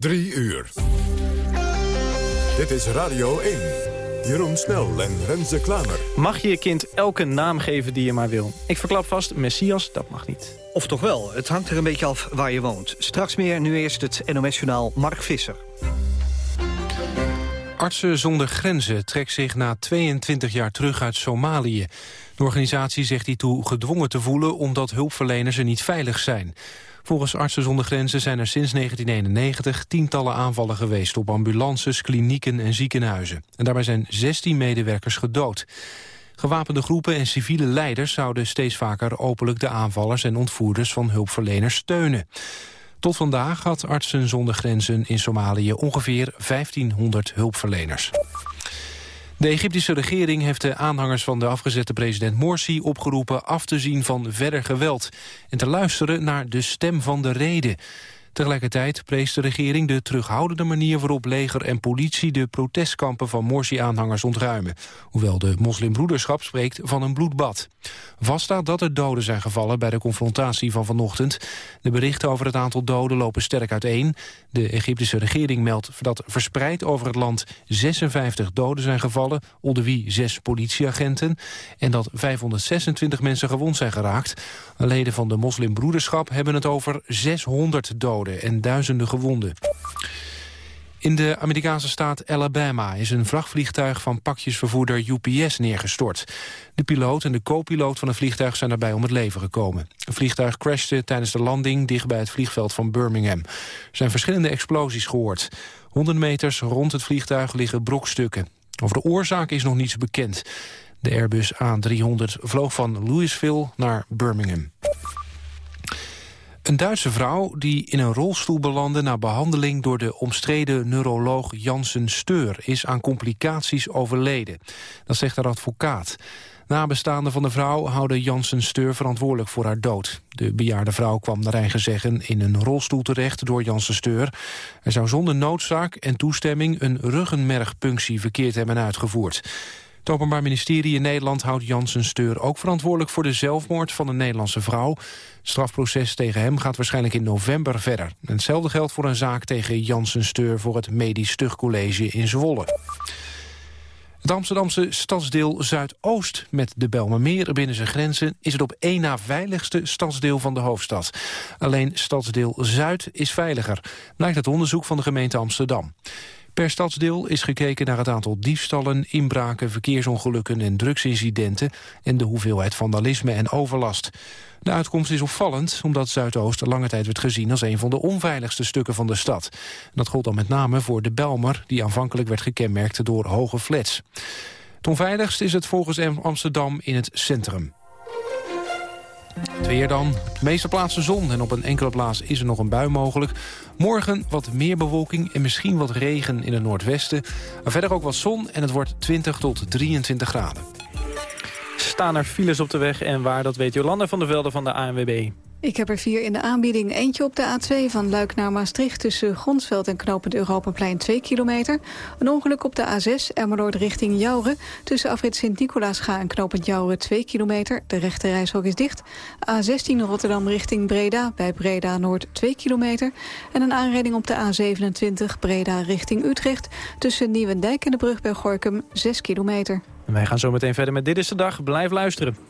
Drie uur. Dit is Radio 1. Jeroen Snel en Renze Klamer. Mag je je kind elke naam geven die je maar wil? Ik verklap vast, Messias, dat mag niet. Of toch wel, het hangt er een beetje af waar je woont. Straks meer, nu eerst het NOS-journaal Mark Visser. Artsen zonder grenzen trekt zich na 22 jaar terug uit Somalië. De organisatie zegt die toe gedwongen te voelen omdat hulpverleners er niet veilig zijn. Volgens Artsen zonder Grenzen zijn er sinds 1991 tientallen aanvallen geweest op ambulances, klinieken en ziekenhuizen. En daarbij zijn 16 medewerkers gedood. Gewapende groepen en civiele leiders zouden steeds vaker openlijk de aanvallers en ontvoerders van hulpverleners steunen. Tot vandaag had Artsen zonder Grenzen in Somalië ongeveer 1500 hulpverleners. De Egyptische regering heeft de aanhangers van de afgezette president Morsi opgeroepen af te zien van verder geweld en te luisteren naar de stem van de reden. Tegelijkertijd prees de regering de terughoudende manier waarop leger en politie de protestkampen van Morsi-aanhangers ontruimen. Hoewel de moslimbroederschap spreekt van een bloedbad. Vaststaat dat er doden zijn gevallen bij de confrontatie van vanochtend. De berichten over het aantal doden lopen sterk uiteen. De Egyptische regering meldt dat verspreid over het land 56 doden zijn gevallen, onder wie zes politieagenten, en dat 526 mensen gewond zijn geraakt. Leden van de moslimbroederschap hebben het over 600 doden en duizenden gewonden. In de Amerikaanse staat Alabama is een vrachtvliegtuig van pakjesvervoerder UPS neergestort. De piloot en de co-piloot van het vliegtuig zijn daarbij om het leven gekomen. Het vliegtuig crashte tijdens de landing dicht bij het vliegveld van Birmingham. Er zijn verschillende explosies gehoord. 100 meters rond het vliegtuig liggen brokstukken. Over de oorzaak is nog niets bekend. De Airbus A300 vloog van Louisville naar Birmingham. Een Duitse vrouw die in een rolstoel belandde na behandeling door de omstreden neuroloog Janssen Steur is aan complicaties overleden. Dat zegt haar advocaat. Nabestaanden van de vrouw houden Janssen Steur verantwoordelijk voor haar dood. De bejaarde vrouw kwam naar eigen zeggen in een rolstoel terecht door Janssen Steur. Hij zou zonder noodzaak en toestemming een ruggenmergpunctie verkeerd hebben uitgevoerd. Het Openbaar Ministerie in Nederland houdt Janssen Steur ook verantwoordelijk voor de zelfmoord van een Nederlandse vrouw. Strafproces tegen hem gaat waarschijnlijk in november verder. Hetzelfde geldt voor een zaak tegen Janssen Steur voor het Medisch Stugcollege in Zwolle. Het Amsterdamse stadsdeel Zuidoost met de Belmermeer binnen zijn grenzen... is het op één na veiligste stadsdeel van de hoofdstad. Alleen stadsdeel Zuid is veiliger, blijkt uit onderzoek van de gemeente Amsterdam. Per stadsdeel is gekeken naar het aantal diefstallen, inbraken, verkeersongelukken en drugsincidenten en de hoeveelheid vandalisme en overlast. De uitkomst is opvallend, omdat Zuidoost lange tijd werd gezien als een van de onveiligste stukken van de stad. dat gold dan met name voor de Belmer, die aanvankelijk werd gekenmerkt door hoge flats. Het onveiligst is het volgens Amsterdam in het centrum. Het weer dan. De meeste plaatsen zon en op een enkele plaats is er nog een bui mogelijk. Morgen wat meer bewolking en misschien wat regen in het noordwesten. Maar verder ook wat zon en het wordt 20 tot 23 graden. Staan er files op de weg en waar, dat weet Jolanda van der Velde van de ANWB. Ik heb er vier in de aanbieding. Eentje op de A2 van Luik naar Maastricht... tussen Gronsveld en Knopend Europaplein 2 kilometer. Een ongeluk op de A6 Emmeloord richting Jouren. Tussen afrit Sint-Nicolaasga en Knopend Jouren 2 kilometer. De rechte reishok is dicht. A16 Rotterdam richting Breda. Bij Breda Noord 2 kilometer. En een aanrijding op de A27 Breda richting Utrecht. Tussen Nieuwendijk en de brug bij Gorkum 6 kilometer. En wij gaan zo meteen verder met Dit is de Dag. Blijf luisteren.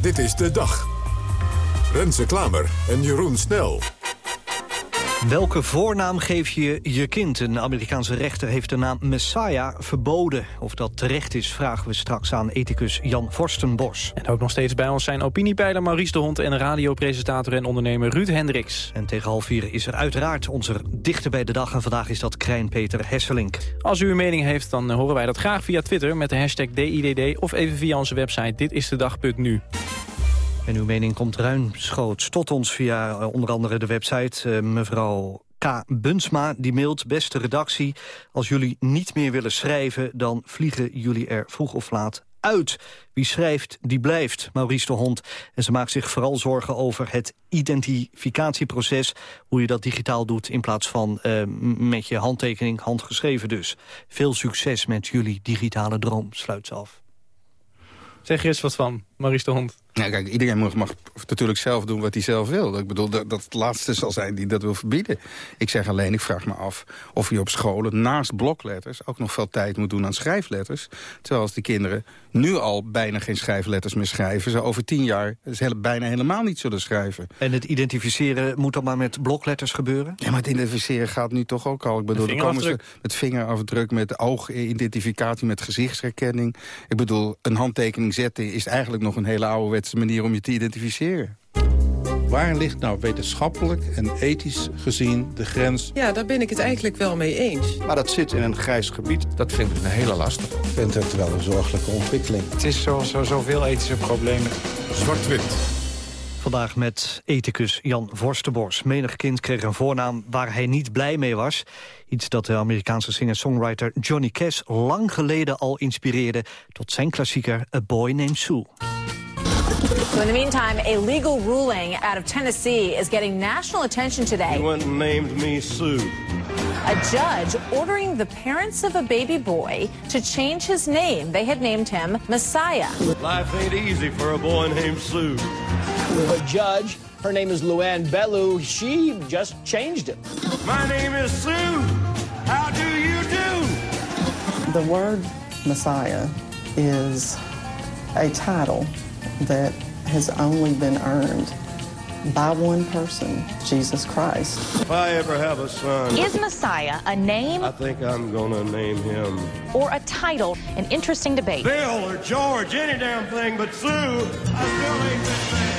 Dit is de dag. Renze Klamer en Jeroen Snel. Welke voornaam geef je je kind? Een Amerikaanse rechter heeft de naam Messiah verboden. Of dat terecht is, vragen we straks aan ethicus Jan Vorstenbos. En ook nog steeds bij ons zijn opiniepeiler Maurice de Hond... en radiopresentator en ondernemer Ruud Hendricks. En tegen half vier is er uiteraard onze dichter bij de dag... en vandaag is dat Krijn Peter Hesselink. Als u een mening heeft, dan horen wij dat graag via Twitter... met de hashtag DIDD of even via onze website ditistedag.nu. En uw mening komt ruimschoots tot ons via uh, onder andere de website. Uh, mevrouw K. Bunsma die mailt, beste redactie... als jullie niet meer willen schrijven... dan vliegen jullie er vroeg of laat uit. Wie schrijft, die blijft, Maurice de Hond. En ze maakt zich vooral zorgen over het identificatieproces... hoe je dat digitaal doet in plaats van uh, met je handtekening, handgeschreven dus. Veel succes met jullie digitale droom, sluit ze af. Zeg er eens wat van, Maurice de Hond. Nou, kijk, iedereen mag, mag, natuurlijk zelf doen wat hij zelf wil. Ik bedoel, dat, dat het laatste zal zijn die dat wil verbieden. Ik zeg alleen, ik vraag me af of je op scholen naast blokletters... ook nog veel tijd moet doen aan schrijfletters. Terwijl als die kinderen nu al bijna geen schrijfletters meer schrijven... ze over tien jaar ze bijna helemaal niet zullen schrijven. En het identificeren moet dan maar met blokletters gebeuren? Ja, maar het identificeren gaat nu toch ook al. Ik bedoel, dan komen ze met vingerafdruk, met ooridentificatie, met gezichtsherkenning. Ik bedoel, een handtekening zetten is eigenlijk nog een hele oude manier om je te identificeren. Waar ligt nou wetenschappelijk en ethisch gezien de grens? Ja, daar ben ik het eigenlijk wel mee eens. Maar dat zit in een grijs gebied. Dat vind ik een hele lastig. Ik vind het wel een zorgelijke ontwikkeling. Het is zo, zo, zoveel ethische problemen. Zwart-wit. Vandaag met ethicus Jan Vorstenbos. Menig kind kreeg een voornaam waar hij niet blij mee was. Iets dat de Amerikaanse singer-songwriter Johnny Cash lang geleden al inspireerde... tot zijn klassieker A Boy Named Sue. So in the meantime, a legal ruling out of Tennessee is getting national attention today. He went and named me Sue. A judge ordering the parents of a baby boy to change his name. They had named him Messiah. Life ain't easy for a boy named Sue. The judge, her name is Luann Bellew, she just changed it. My name is Sue. How do you do? The word Messiah is a title that has only been earned by one person, Jesus Christ. If I ever have a son... Is Messiah a name? I think I'm gonna name him... Or a title, an interesting debate. Bill or George, any damn thing but Sue, I still ain't that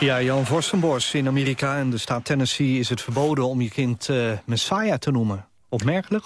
Ja, Jan Vorstenbos in Amerika en de staat Tennessee is het verboden om je kind uh, Messiah te noemen. Opmerkelijk?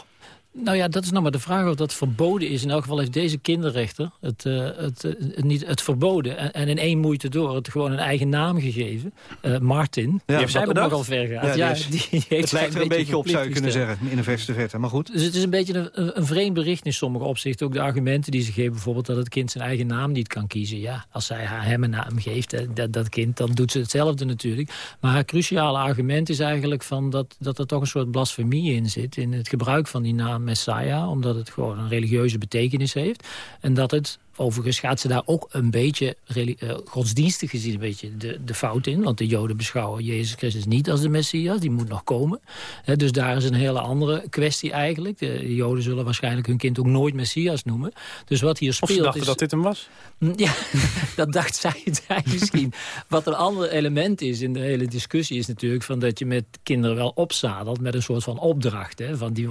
Nou ja, dat is nou maar de vraag of dat verboden is. In elk geval heeft deze kinderrechter het, uh, het, uh, niet, het verboden. En, en, in één moeite door het gewoon een eigen naam gegeven. Uh, Martin. Ja, die heeft bedacht. nogal ver gaat. Ja, ja die, die heeft het lijkt er een beetje op, zou je kunnen zeggen, in de verste verte. Maar goed. Dus het is een beetje een, een vreemd bericht in sommige opzichten. Ook de argumenten die ze geven, bijvoorbeeld dat het kind zijn eigen naam niet kan kiezen. Ja, als zij haar hem een naam geeft, dat, dat kind, dan doet ze hetzelfde natuurlijk. Maar haar cruciale argument is eigenlijk van dat, dat er toch een soort blasfemie in zit. In het gebruik van die naam Messiah, omdat het gewoon een religieuze betekenis heeft. En dat het Overigens gaat ze daar ook een beetje, uh, godsdienstig gezien, een beetje de, de fout in. Want de Joden beschouwen Jezus Christus niet als de Messias, die moet nog komen. He, dus daar is een hele andere kwestie eigenlijk. De Joden zullen waarschijnlijk hun kind ook nooit Messias noemen. Dus wat hier speelt of ze dachten is... dat dit hem was? Ja, dat dacht zij, zij misschien. wat een ander element is in de hele discussie is natuurlijk... Van dat je met kinderen wel opzadelt met een soort van opdracht. Hè, van die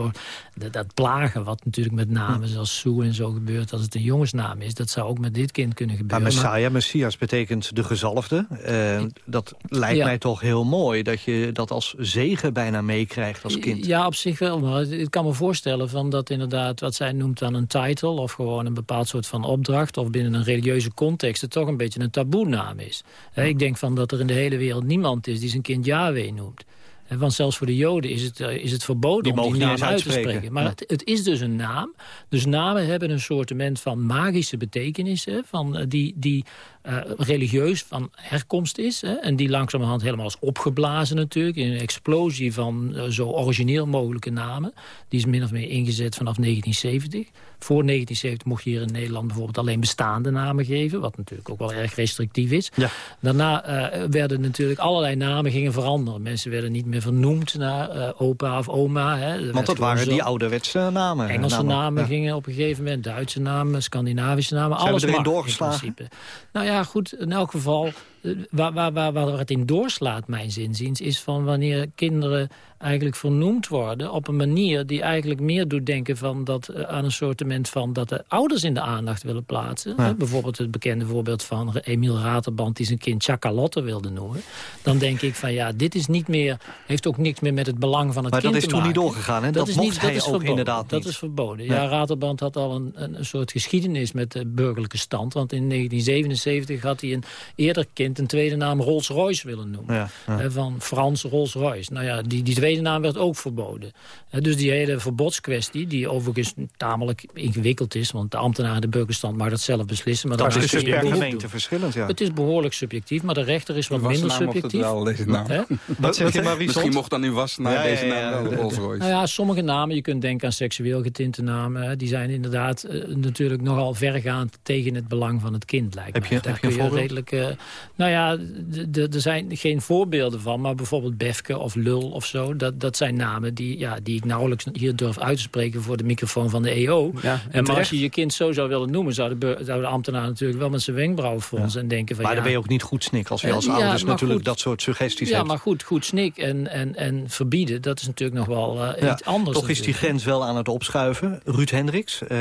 dat, dat plagen wat natuurlijk met namen zoals Sue en zo gebeurt... als het een jongensnaam is dat zou ook met dit kind kunnen gebeuren. Maar Messiah, Messias betekent de gezalfde. Uh, dat lijkt ja. mij toch heel mooi, dat je dat als zegen bijna meekrijgt als kind. Ja, op zich wel. Maar ik kan me voorstellen van dat inderdaad wat zij noemt dan een title... of gewoon een bepaald soort van opdracht... of binnen een religieuze context het toch een beetje een taboe-naam is. Ja. Ik denk van dat er in de hele wereld niemand is die zijn kind Yahweh noemt. Want zelfs voor de Joden is het, uh, is het verboden die om die naam uit te spreken. Maar ja. het, het, is dus een naam. Dus namen hebben een soortement van magische betekenissen... Van, uh, die, die uh, religieus van herkomst is. Hè, en die langzamerhand helemaal is opgeblazen natuurlijk. In een explosie van zo origineel mogelijke namen. Die is min of meer ingezet vanaf 1970. Voor 1970 mocht je hier in Nederland bijvoorbeeld alleen bestaande namen geven. Wat natuurlijk ook wel erg restrictief is. Ja. Daarna werden natuurlijk allerlei namen gingen veranderen. Mensen werden niet meer vernoemd naar eh, opa of oma. Hè. Want dat waren die ouderwetse namen. Engelse namen, gingen op een gegeven moment, Duitse namen, Scandinavische namen. Zijn alles erin doorgeslagen? in principe. Nou ja, goed, in elk geval, waar, waar, waar, waar het in doorslaat, mijn zinziens... is van wanneer kinderen eigenlijk vernoemd worden op een manier... die eigenlijk meer doet denken van dat, eh, aan een soortement van... dat de ouders in de aandacht willen plaatsen. Ja. Hè, Bijvoorbeeld het bekende voorbeeld van Emiel Raterband... die zijn kind Chacalotte wilde noemen. Dan denk ik van ja, dit is niet meer... heeft ook niks meer met het belang van het Maar dat kind is te toen niet doorgegaan, hè? Dat is mocht niet, hij dat is ook verboden. inderdaad Dat is verboden. Nee. Ja, Raterband had al een, een soort geschiedenis met de burgerlijke stand. Want in 1977 had hij een eerder kind een tweede naam Rolls-Royce willen noemen. Ja, ja. Hè, Van Frans Rolls-Royce. Nou ja, die, die tweede naam werd ook verboden. Hè, Dus die hele verbodskwestie, die overigens tamelijk ingewikkeld is... want de ambtenaar in de burgerstand mag dat zelf beslissen. Maar het is dus per gemeente doen. verschillend, ja. Het is behoorlijk subjectief, maar de rechter is wat minder wassenaar mocht het subjectief. wel, deze naam. Hè? Wat zeg je maar, wie Misschien mocht dan uw wassenaar Ja, ja, deze ja, naam ja. wel, de Rolls Royce. Nou ja, sommige namen, je kunt denken aan seksueel getinte namen... hè, die zijn inderdaad eh, natuurlijk nogal vergaand tegen het belang van het kind, lijkt Heb mij. je- Daar heb je een kun redelijk... eh, nou ja, er zijn geen voorbeelden van, maar bijvoorbeeld Befke of Lul of zo... dat, dat zijn namen die, ja, die ik nauwelijks hier durf uit te spreken... voor de microfoon van de EO. Ja, en maar als je je kind zo zou willen noemen... zou de, zou de ambtenaar natuurlijk wel met zijn wenkbrauwen fronsen... en denken van Maar ja, dan ben je ook niet goed snik als je Eh, als ja, ouders natuurlijk goed. dat soort suggesties Ja, hebt. maar goed, goed snik en, en, en verbieden... dat is natuurlijk nog wel eh, Ja, iets anders. Toch is die grens wel aan het opschuiven. Ruud Hendricks, eh,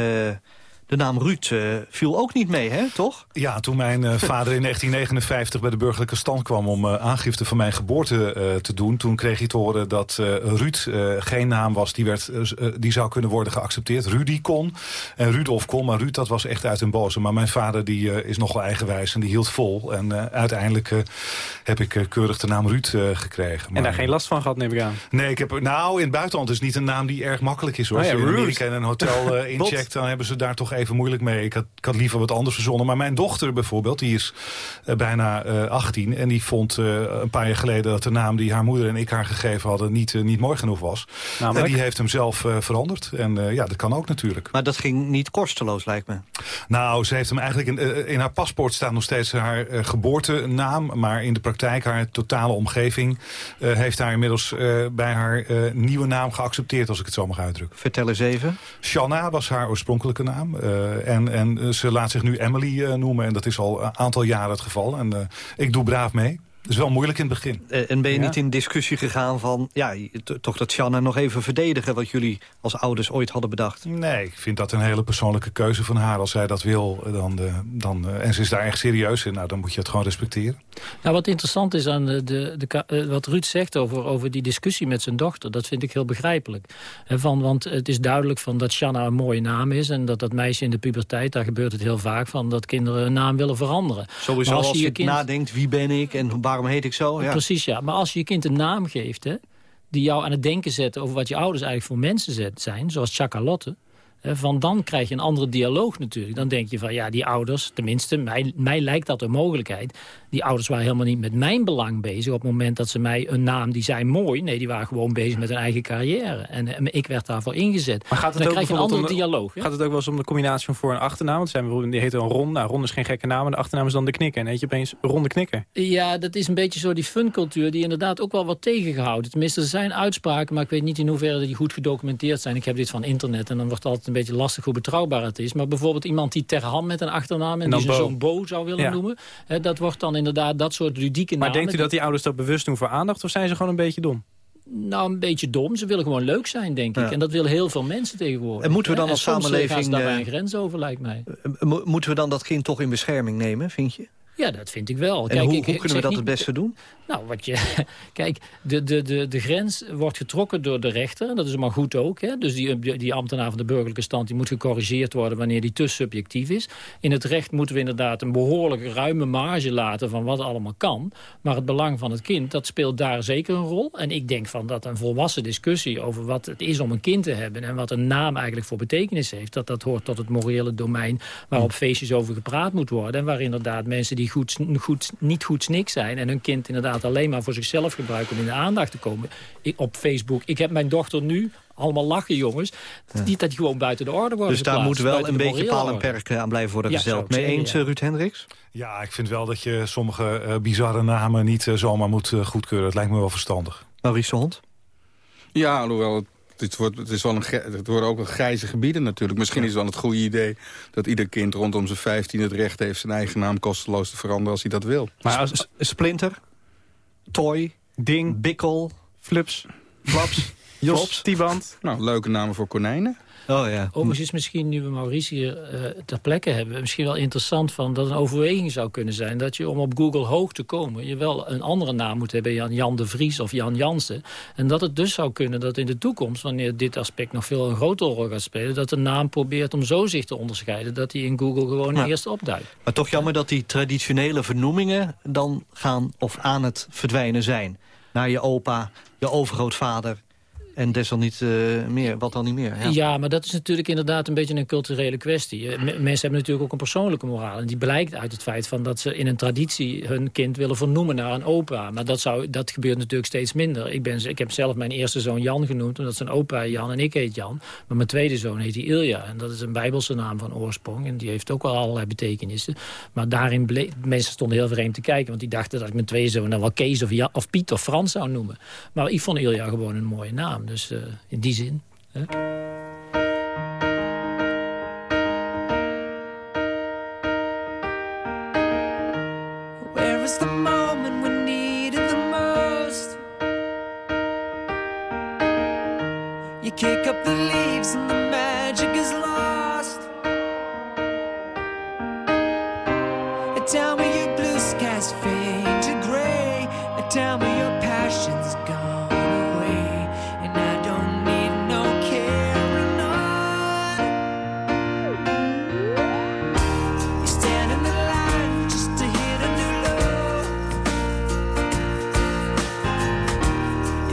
de naam Ruud eh, viel ook niet mee, hè, toch? Ja, toen mijn eh, vader in 1959 bij de burgerlijke stand kwam... om eh, aangifte van mijn geboorte eh, te doen... toen kreeg hij te horen dat eh, Ruud eh, geen naam was... Die, werd, die zou kunnen worden geaccepteerd. Rudy kon en Rudolf kon, maar Ruud dat was echt uit een boze. Maar mijn vader die, eh, is nogal eigenwijs en die hield vol. En eh, uiteindelijk eh, heb ik eh, keurig de naam Ruud eh, gekregen. En daar geen last van gehad, neem ik aan. Nee, ik heb, nou, in het buitenland is het niet een naam die erg makkelijk is. Hoor. Oh ja, Als je in Ruud. Amerika in een hotel incheckt, dan hebben ze daar toch even moeilijk mee. Ik had, ik had liever wat anders verzonnen. Maar mijn dochter bijvoorbeeld, die is eh, bijna eh 18. En die vond eh, een paar jaar geleden dat de naam die haar moeder en ik haar gegeven hadden... niet, eh, niet mooi genoeg was. Namelijk? En die heeft hem zelf eh, veranderd. En eh, ja, dat kan ook natuurlijk. Maar dat ging niet kosteloos, lijkt me. Nou, ze heeft hem eigenlijk in, eh, in haar paspoort staat nog steeds haar eh, geboortenaam. Maar in de praktijk, haar totale omgeving... eh, heeft haar inmiddels eh, bij haar eh, nieuwe naam geaccepteerd, als ik het zo mag uitdrukken. Vertel eens even. Shanna was haar oorspronkelijke naam. Eh, en, en eh, ze laat zich nu Emily eh, noemen. En dat is al een aantal jaren het geval. En ik doe braaf mee. Het is wel moeilijk in het begin. Eh, en ben je niet in discussie gegaan van... ja, toch dat Shanna nog even verdedigen... wat jullie als ouders ooit hadden bedacht? Nee, ik vind dat een hele persoonlijke keuze van haar. Als zij dat wil, eh, dan, eh, dan, en ze is daar echt serieus in... Nou, dan moet je het gewoon respecteren. Nou, wat interessant is aan de, de, de, wat Ruud zegt over, over die discussie met zijn dochter... dat vind ik heel begrijpelijk. Hè, van, want het is duidelijk van dat Shanna een mooie naam is... en dat dat meisje in de puberteit, daar gebeurt het heel vaak... van dat kinderen hun naam willen veranderen. Sowieso Maar als, je, kind- nadenkt, wie ben ik en waarom heet ik zo? Ja. Precies, ja. Maar als je je kind een naam geeft... Hè, die jou aan het denken zet over wat je ouders eigenlijk voor mensen zijn... zoals Chacalotte... hè, Van dan krijg je een andere dialoog natuurlijk. Dan denk je van, ja, die ouders, tenminste, mij, mij lijkt dat een mogelijkheid. Die ouders waren helemaal niet met mijn belang bezig... op het moment dat ze mij een naam, die zijn mooi... nee, die waren gewoon bezig met hun eigen carrière. En, eh, ik werd daarvoor ingezet. Maar gaat het dan ook krijg je een andere dialoog. hè? Gaat het ook wel eens om de combinatie van voor- en achternaam? Want zijn bijvoorbeeld, die heet dan Ron. Nou, Ron is geen gekke naam. En de achternaam is dan de knikker. En heet je opeens Ron de knikker. Ja, dat is een beetje zo die funcultuur die inderdaad ook wel wat tegengehouden. Tenminste, er zijn uitspraken, maar ik weet niet in hoeverre die goed gedocumenteerd zijn. Ik heb dit van internet en dan wordt het altijd een beetje lastig hoe betrouwbaar het is. Maar bijvoorbeeld iemand die Terhan met een achternaam en, En die zijn zo'n Bo zou willen Ja. noemen. Hè, dat wordt dan inderdaad dat soort ludieke Maar namen. denkt u dat die ouders dat bewust doen voor aandacht? Of zijn ze gewoon een beetje dom? Nou, een beetje dom. Ze willen gewoon leuk zijn, denk ik. Ja. En dat willen heel veel mensen tegenwoordig. En moeten we hè. dan als eh, samenleving, daarbij eh, een grens over, lijkt mij. Eh, mo- moeten we dan dat kind toch in bescherming nemen, vind je? Ja, dat vind ik wel. En hoe, ik- hoe kunnen we dat niet- het beste doen? Nou, wat je, kijk, de, de, de, de grens wordt getrokken door de rechter. Dat is maar goed ook. Hè? Dus die, die ambtenaar van de burgerlijke stand die moet gecorrigeerd worden wanneer die te subjectief is. In het recht moeten we inderdaad een behoorlijk ruime marge laten van wat allemaal kan. Maar het belang van het kind, dat speelt daar zeker een rol. En ik denk van dat een volwassen discussie over wat het is om een kind te hebben... en wat een naam eigenlijk voor betekenis heeft... dat dat hoort tot het morele domein waarop feestjes over gepraat moet worden. En waar inderdaad mensen die goed, goed, niet goed snik zijn... en hun kind inderdaad alleen maar voor zichzelf gebruiken om in de aandacht te komen. Ik, op Facebook. Ik heb mijn dochter nu allemaal lachen, jongens. Die dat die gewoon buiten de orde worden Dus daar moet wel een beetje paal en perk aan blijven worden Ja, ik Mee zeggen, eens, ja. eh, Ruud Hendricks? Ja, ik vind wel dat je sommige eh, bizarre namen niet eh, zomaar moet eh, goedkeuren. Het lijkt me wel verstandig. Maurice de Hond? Ja, alhoewel het, het, wordt, het, is wel een, het worden ook wel grijze gebieden natuurlijk. Misschien is het wel het goede idee dat ieder kind rondom zijn 15 het recht heeft... zijn eigen naam kosteloos te veranderen als hij dat wil. Maar als Splinter, Toy, Ding, Bikkel, Flups, Flaps, Jos, Tiband. Nou, leuke namen voor konijnen. Oh ja. Overigens is misschien, nu we Maurice hier eh, ter plekke hebben... misschien wel interessant van dat een overweging zou kunnen zijn... dat je om op Google hoog te komen... je wel een andere naam moet hebben, Jan, Jan de Vries of Jan Jansen. En dat het dus zou kunnen dat in de toekomst... wanneer dit aspect nog veel een grotere rol gaat spelen... dat de naam probeert om zo zich te onderscheiden... dat hij in Google gewoon Ja. eerst opduikt. Maar toch jammer dat die traditionele vernoemingen dan gaan of aan het verdwijnen zijn. Naar je opa, je overgrootvader en desalniet eh, meer. Wat dan niet meer? Ja. Ja. maar dat is natuurlijk inderdaad een beetje een culturele kwestie. Eh, me- Mensen hebben natuurlijk ook een persoonlijke moraal. En die blijkt uit het feit van dat ze in een traditie hun kind willen vernoemen naar een opa. Maar dat, zou, dat gebeurt natuurlijk steeds minder. Ik, ben, ik heb zelf mijn eerste zoon Jan genoemd, omdat zijn opa Jan en ik heet Jan. Maar mijn tweede zoon heet hij Ilja. En dat is een bijbelse naam van oorsprong. En die heeft ook wel allerlei betekenissen. Maar daarin bleek, mensen stonden heel vreemd te kijken. Want die dachten dat ik mijn tweede zoon dan wel Kees of, Jan, of Piet of Frans zou noemen. Maar ik vond Ilja gewoon een mooie naam. Dus eh, in die zin. Hè? Is the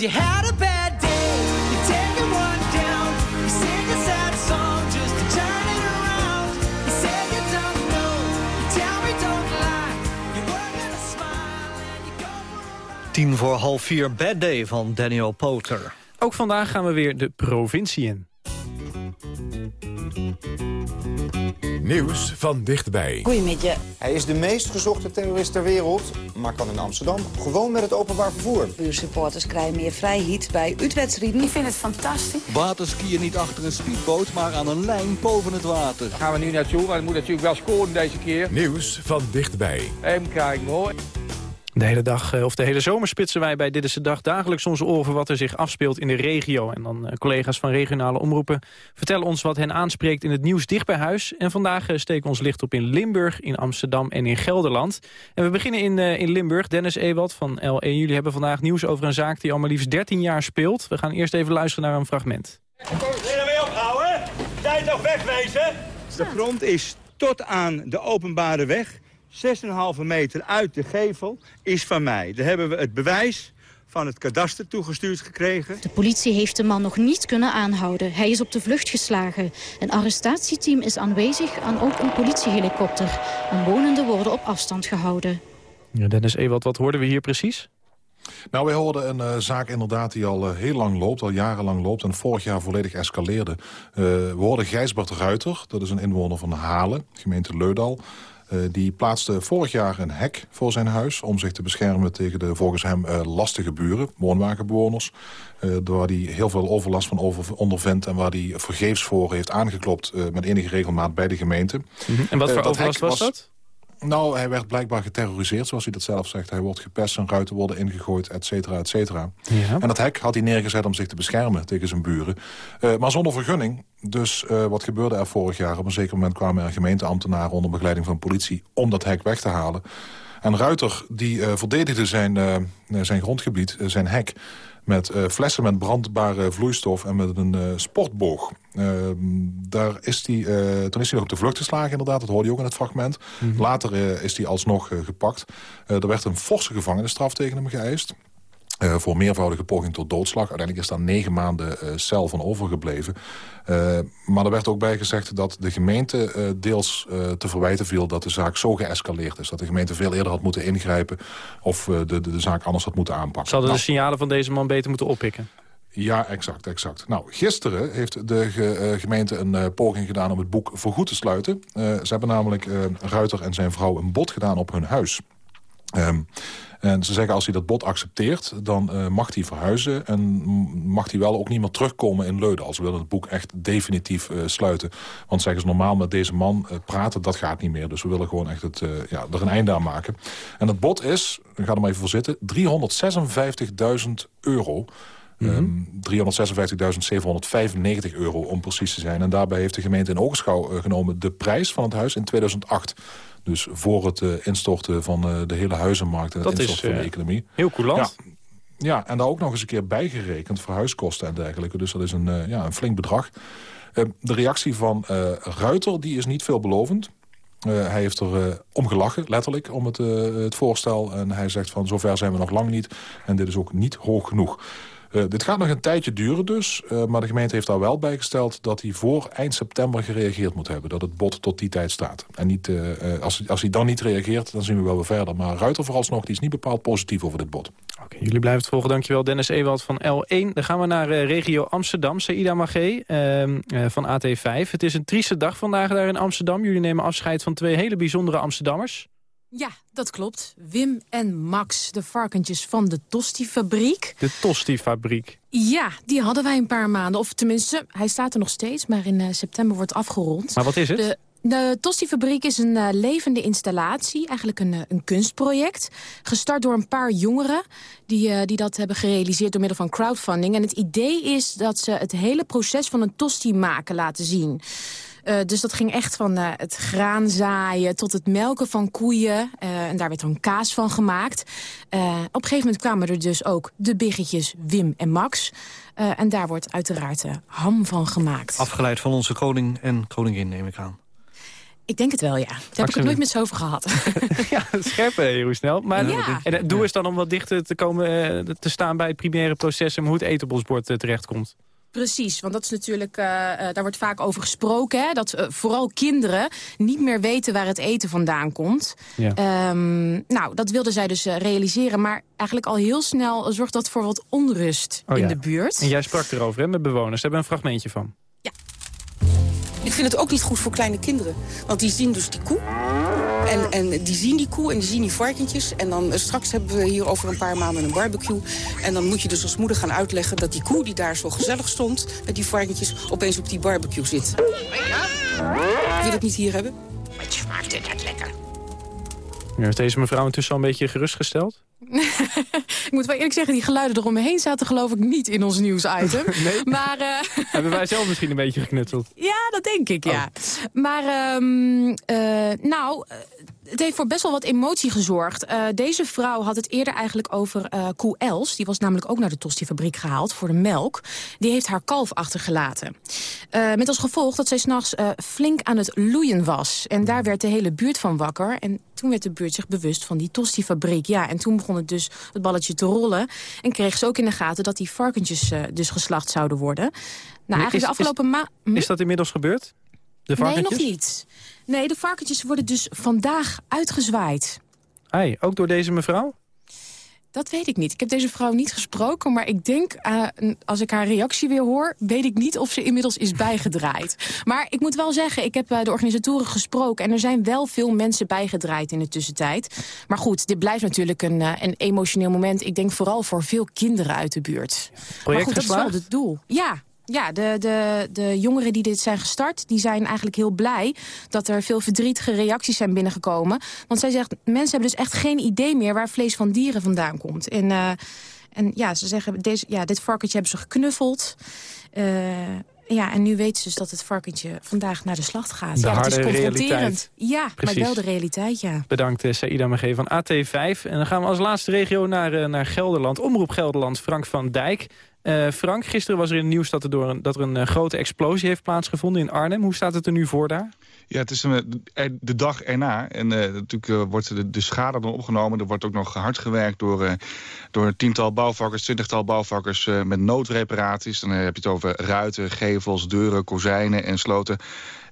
Cause you had a bad day, you take it one down, you sing a sad song just to turn it around. You say you don't know, you tell me don't lie, you work on a smile and you go for Tien voor half vier, Bad Day van Daniel Poter. Ook vandaag gaan we weer de provincie in. Nieuws van dichtbij. Goedemiddag. Hij is de meest gezochte terrorist ter wereld, maar kan in Amsterdam gewoon met het openbaar vervoer. Uw supporters krijgen meer vrijheid bij uitwedstrijden. Ik vind het fantastisch. Waterskiën niet achter een speedboot, maar aan een lijn boven het water. Daar gaan we nu naartoe, maar het moet natuurlijk wel scoren deze keer. Nieuws van dichtbij. Even kijken hoor. De hele dag, eh, of de hele zomer spitsen wij bij Dit is de Dag dagelijks onze oren voor wat er zich afspeelt in de regio. En dan eh, collega's van regionale omroepen vertellen ons wat hen aanspreekt in het nieuws dicht bij huis. En vandaag eh, steken we ons licht op in Limburg, in Amsterdam en in Gelderland. En we beginnen in, eh, in Limburg. Dennis Ewald van L1. Jullie hebben vandaag nieuws over een zaak die al maar liefst 13 jaar speelt. We gaan eerst even luisteren naar een fragment. Willen we ophouden? Tijd toch wegwezen? De grond is tot aan de openbare weg, 6,5 meter uit de gevel, is van mij. Daar hebben we het bewijs van het kadaster toegestuurd gekregen. De politie heeft de man nog niet kunnen aanhouden. Hij is op de vlucht geslagen. Een arrestatieteam is aanwezig en ook een politiehelikopter. Omwonenden worden op afstand gehouden. Ja, Dennis Ewald, wat hoorden we hier precies? Nou, wij hoorden een uh, zaak inderdaad die al uh, heel lang loopt, al jarenlang loopt... en vorig jaar volledig escaleerde. Uh, we hoorden Gijsbert Ruiter, dat is een inwoner van Halen, gemeente Leudal... die plaatste vorig jaar een hek voor zijn huis... om zich te beschermen tegen de volgens hem lastige buren, woonwagenbewoners. waar hij heel veel overlast van over, ondervindt... en waar hij vergeefs voor heeft aangeklopt met enige regelmaat bij de gemeente. Mm -hmm. En wat voor overlast was dat? Nou, hij werd blijkbaar geterroriseerd, zoals hij dat zelf zegt. Hij wordt gepest, zijn ruiten worden ingegooid, et cetera, et cetera. Ja. En dat hek had hij neergezet om zich te beschermen tegen zijn buren. Uh, maar zonder vergunning. Dus uh, wat gebeurde er vorig jaar? Op een zeker moment kwamen er gemeenteambtenaren onder begeleiding van politie... om dat hek weg te halen. En Ruiter die uh, verdedigde zijn, zijn grondgebied, zijn hek met uh, flessen met brandbare vloeistof en met een uh, sportboog. Uh, daar is die, toen is hij nog op de vlucht geslagen inderdaad, dat hoorde je ook in het fragment. Mm -hmm. Later is hij alsnog gepakt. er werd een forse gevangenisstraf tegen hem geëist. Uh, voor meervoudige poging tot doodslag. Uiteindelijk is daar negen maanden uh, cel van overgebleven. Uh, maar er werd ook bij gezegd dat de gemeente deels te verwijten viel... dat de zaak zo geëscaleerd is. Dat de gemeente veel eerder had moeten ingrijpen... of de, de, de zaak anders had moeten aanpakken. Zouden nou, de signalen van deze man beter moeten oppikken? Ja, exact, exact. Nou, gisteren heeft de ge, uh, gemeente een uh, poging gedaan om het boek voorgoed te sluiten. Uh, ze hebben namelijk Ruiter en zijn vrouw een bod gedaan op hun huis. Um, en ze zeggen als hij dat bod accepteert, dan uh, mag hij verhuizen... en mag hij wel ook niet meer terugkomen in Leuden... als we willen het boek echt definitief uh, sluiten. Want zeggen ze normaal met deze man uh, praten, dat gaat niet meer. Dus we willen gewoon echt het, ja, er een einde aan maken. En het bod is, ga er maar even voor zitten... 356.000 euro... Mm -hmm. um, 356.795 euro om precies te zijn. En daarbij heeft de gemeente in ogenschouw genomen de prijs van het huis in 2008... Dus voor het uh, instorten van uh, de hele huizenmarkt en het instorten van de economie. Heel coulant. Ja, ja, en daar ook nog eens een keer bijgerekend voor huiskosten en dergelijke. Dus dat is een, uh, ja, een flink bedrag. de reactie van Ruiter die is niet veelbelovend. hij heeft er om gelachen, letterlijk, om het, het voorstel. En hij zegt van zover zijn we nog lang niet. En dit is ook niet hoog genoeg. Uh, dit gaat nog een tijdje duren dus. Uh, maar de gemeente heeft daar wel bijgesteld dat hij voor eind september gereageerd moet hebben. Dat het bod tot die tijd staat. En niet, uh, als, als hij dan niet reageert, dan zien we wel weer verder. Maar Ruiter vooralsnog die is niet bepaald positief over dit bod. Okay, jullie blijven het volgen. Dankjewel Dennis Ewald van L1. Dan gaan we naar regio Amsterdam. Saïda Magé van AT5. Het is een trieste dag vandaag daar in Amsterdam. Jullie nemen afscheid van twee hele bijzondere Amsterdammers. Ja, dat klopt. Wim en Max, de varkentjes van de Tosti-fabriek. De Tosti-fabriek? Ja, die hadden wij een paar maanden. Of tenminste, hij staat er nog steeds, maar in uh, september wordt afgerond. Maar wat is het? De, de Tosti-fabriek is een uh, levende installatie, eigenlijk een, uh, een kunstproject. Gestart door een paar jongeren die, die dat hebben gerealiseerd door middel van crowdfunding. En het idee is dat ze het hele proces van een tosti maken laten zien. Uh, dus dat ging echt van uh, het graan zaaien tot het melken van koeien. Uh, en daar werd dan kaas van gemaakt. op een gegeven moment kwamen er dus ook de biggetjes Wim en Max. en daar wordt uiteraard ham van gemaakt. Afgeleid van onze koning en koningin, neem ik aan. Ik denk het wel, ja. Daar heb ik het nooit met zo over gehad. ja, scherp, heel snel. Maar ja. en het doel is dan om wat dichter te, komen, te staan bij het primaire proces... en hoe het eten op ons bord terechtkomt. Precies, want dat is natuurlijk, uh, uh, daar wordt vaak over gesproken... Hè, dat uh, vooral kinderen niet meer weten waar het eten vandaan komt. Ja. Um, nou, dat wilden zij dus realiseren. Maar eigenlijk al heel snel zorgt dat voor wat onrust oh, in ja. de buurt. En jij sprak erover hè, met bewoners. Daar hebben we een fragmentje van. Ja. Ik vind het ook niet goed voor kleine kinderen. Want die zien dus die koe. En, en die zien die koe en die zien die varkentjes. En dan eh, straks hebben we hier over een paar maanden een barbecue. En dan moet je dus als moeder gaan uitleggen dat die koe die daar zo gezellig stond... met die varkentjes, opeens op die barbecue zit. Wil je het niet hier hebben? Wat smaakt het lekker? Nu heeft deze mevrouw intussen al een beetje gerustgesteld. Ik moet wel eerlijk zeggen, die geluiden eromheen zaten geloof ik niet in ons nieuwsitem. Nee? Maar eh, Hebben wij zelf misschien een beetje geknutseld? ja, dat denk ik, ja. Maar ehm, eh, nou, eh, het heeft voor best wel wat emotie gezorgd. Eh, deze vrouw had het eerder eigenlijk over eh koe Els. Die was namelijk ook naar de Tosti-fabriek gehaald voor de melk. Die heeft haar kalf achtergelaten. Eh, met als gevolg dat zij s'nachts flink aan het loeien was. En daar werd de hele buurt van wakker. En toen werd de buurt zich bewust van die Tosti-fabriek. Ja, en toen begon het dus het balletje te rollen. En kreeg ze ook in de gaten dat die varkentjes dus geslacht zouden worden. Nou, eigenlijk Is- de afgelopen maand... Is dat inmiddels gebeurd? De Nee, varkentjes? nog niet. Nee, de varkentjes worden dus vandaag uitgezwaaid. Ai, ook door deze mevrouw? Dat weet ik niet. Ik heb deze vrouw niet gesproken, maar ik denk, eh, als ik haar reactie weer hoor... weet ik niet of ze inmiddels is bijgedraaid. Maar ik moet wel zeggen, ik heb eh, de organisatoren gesproken... en er zijn wel veel mensen bijgedraaid in de tussentijd. Maar goed, dit blijft natuurlijk een, eh, een emotioneel moment. Ik denk vooral voor veel kinderen uit de buurt. maar goed, dat is wel het doel. Ja, ja, de, de, de jongeren die dit zijn gestart, die zijn eigenlijk heel blij dat er veel verdrietige reacties zijn binnengekomen. Want zij zegt, mensen hebben dus echt geen idee meer waar vlees van dieren vandaan komt. En, eh, en ja, ze zeggen, deze, ja, dit varkentje hebben ze geknuffeld. Eh, ja, en nu weten ze dus dat het varkentje vandaag naar de slacht gaat. De ja, dat is confronterend. realiteit. Ja, Precies. maar wel de realiteit, ja. Bedankt eh, Saïda Magé van AT5. En dan gaan we als laatste regio naar, naar Gelderland. Omroep Gelderland, Frank van Dijk. Eh, Frank, gisteren was er in het nieuws dat er, door een, dat er een eh, grote explosie heeft plaatsgevonden in Arnhem. Hoe staat het er nu voor daar? Ja, het is een, er- de dag erna. En eh, natuurlijk eh, wordt de, de schade dan opgenomen. Er wordt ook nog hard gewerkt door, eh, door een tiental bouwvakkers, twintigtal bouwvakkers eh, met noodreparaties. Dan eh, heb je het over ruiten, gevels, deuren, kozijnen en sloten.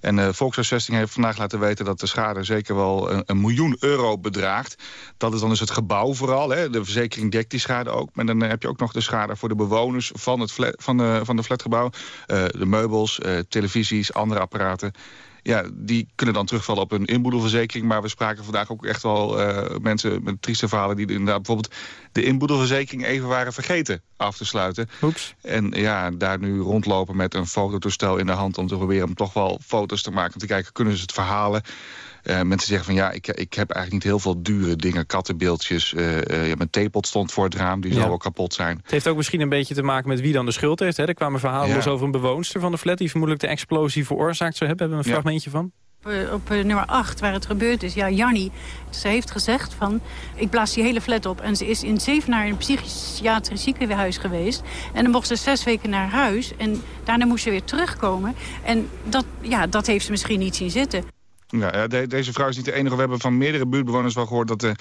En eh Volkshuisvesting heeft vandaag laten weten dat de schade zeker wel een, miljoen euro bedraagt. Dat is dan dus het gebouw vooral. Hè. De verzekering dekt die schade ook. Maar dan eh, heb je ook nog de schade voor de bewoners van het van de, van de flatgebouw. Eh, de meubels, eh, televisies, andere apparaten. Ja, die kunnen dan terugvallen op een inboedelverzekering. Maar we spraken vandaag ook echt wel eh, mensen met trieste verhalen... die inderdaad bijvoorbeeld de inboedelverzekering even waren vergeten af te sluiten. En ja, daar nu rondlopen met een fototoestel in de hand... om te proberen om toch wel foto's te maken. Om te kijken, kunnen ze het verhalen? Eh, mensen zeggen van ja, ik, ik heb eigenlijk niet heel veel dure dingen. Kattenbeeldjes, eh, eh, ja, mijn theepot stond voor het raam, die Ja. zou wel kapot zijn. Het heeft ook misschien een beetje te maken met wie dan de schuld heeft. Hè? Er kwamen verhalen Ja. los over een bewoonster van de flat... die vermoedelijk de explosie veroorzaakt zou hebben. Hebben we een Ja. fragmentje van? Op, op nummer 8, waar het gebeurd is, ja, Jannie, ze heeft gezegd van... ik blaas die hele flat op. En ze is in Zevenaar in een psychiatrisch ziekenhuis geweest. En dan mocht ze zes weken naar huis. En daarna moest ze weer terugkomen. En dat, ja, dat heeft ze misschien niet zien zitten. Ja, ja, de- deze vrouw is niet de enige. We hebben van meerdere buurtbewoners wel gehoord... dat de,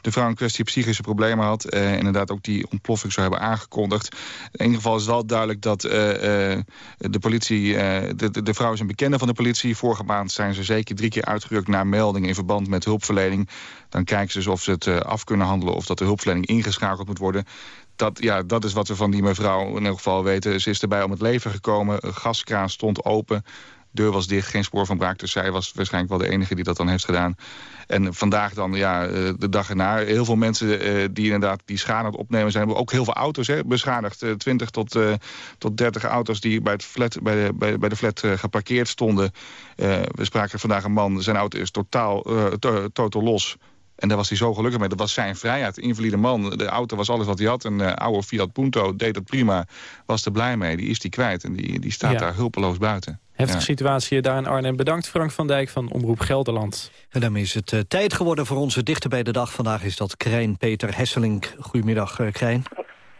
de vrouw in kwestie psychische problemen had. eh, inderdaad ook die ontploffing zou hebben aangekondigd. In ieder geval is wel duidelijk dat eh, eh, de politie... de, de, vrouw is een bekende van de politie. Vorige maand zijn ze zeker drie keer uitgerukt naar melding... in verband met hulpverlening. Dan kijken ze dus of ze het af kunnen handelen... of dat de hulpverlening ingeschakeld moet worden dat, ja, dat is wat we van die mevrouw in ieder geval weten. Ze is erbij om het leven gekomen. Een gaskraan stond open. Deur was dicht, geen spoor van braak. Dus zij was waarschijnlijk wel de enige die dat dan heeft gedaan. En vandaag dan, ja, eh, de dag erna. Heel veel mensen eh, die inderdaad die schade aan het opnemen zijn. Hebben ook heel veel auto's hè, beschadigd. Eh, 20 tot, eh, tot 30 auto's die bij, het flat, bij, de, bij, bij de flat geparkeerd stonden. We spraken vandaag een man. Zijn auto is totaal, to- totaal los. En daar was hij zo gelukkig mee. Dat was zijn vrijheid. Invalide man. De auto was alles wat hij had. Een oude Fiat Punto deed het prima. Was er blij mee. Die is die kwijt. En die, die staat Ja. daar hulpeloos buiten. Heftige Ja. situatie daar in Arnhem. Bedankt Frank van Dijk van Omroep Gelderland. En daarmee is het eh, tijd geworden voor onze dichter bij de dag. Vandaag is dat Krijn Peter Hesselink. Goedemiddag, eh, Krijn.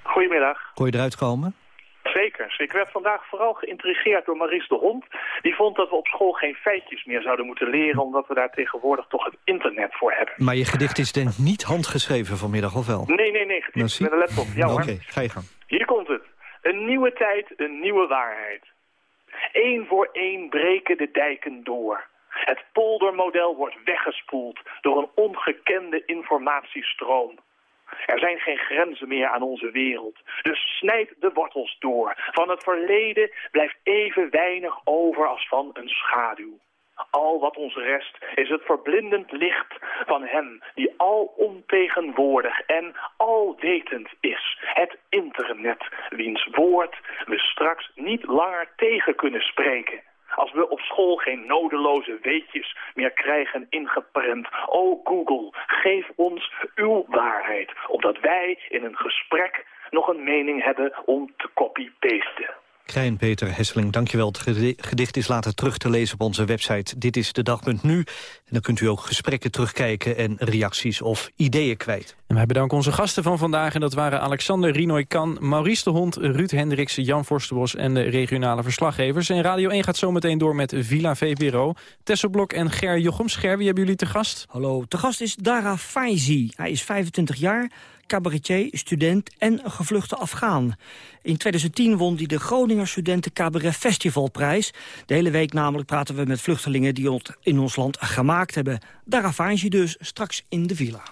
Goedemiddag. Kon je eruit komen? Zeker. Ik werd vandaag vooral geïntrigeerd door Maries de Hond. Die vond dat we op school geen feitjes meer zouden moeten leren... omdat we daar tegenwoordig toch het internet voor hebben. Maar je gedicht is denk ik niet handgeschreven vanmiddag, of wel? Nee, nee, nee. Nou, Getypt met een laptop. Ja hoor. Oké, ga je gang. Hier komt het. Een nieuwe tijd, een nieuwe waarheid. Eén voor één breken de dijken door. Het poldermodel wordt weggespoeld door een ongekende informatiestroom. Er zijn geen grenzen meer aan onze wereld. Dus snijd de wortels door. Van het verleden blijft even weinig over als van een schaduw. Al wat ons rest is het verblindend licht van hem die al ontegenwoordig en alwetend is. Het internet, wiens woord we straks niet langer tegen kunnen spreken. Als we op school geen nodeloze weetjes meer krijgen ingeprent. O Google, geef ons uw waarheid, opdat wij in een gesprek nog een mening hebben om te copy-pasten. Krijn Peter Hesseling, dankjewel. Het gedi- gedicht is later terug te lezen op onze website Dit is de dag.nu. En dan kunt u ook gesprekken terugkijken en reacties of ideeën kwijt. En wij bedanken onze gasten van vandaag. En dat waren Alexander Rinoy Kan, Maurice de Hond, Ruud Hendriksen, Jan Forstenbos en de regionale verslaggevers. En Radio 1 gaat zometeen door met Villa VPRO. Tesselblok en Ger Jochems. Ger, wie hebben jullie te gast? Hallo, te gast is Dara Faizi. Hij is 25 jaar, cabaretier, student en een gevluchte Afghaan. In 2010 won hij de Groninger Studenten Cabaret Festivalprijs. De hele week namelijk praten we met vluchtelingen die het in ons land gemaakt hebben. Dara Faizi dus, straks in de villa.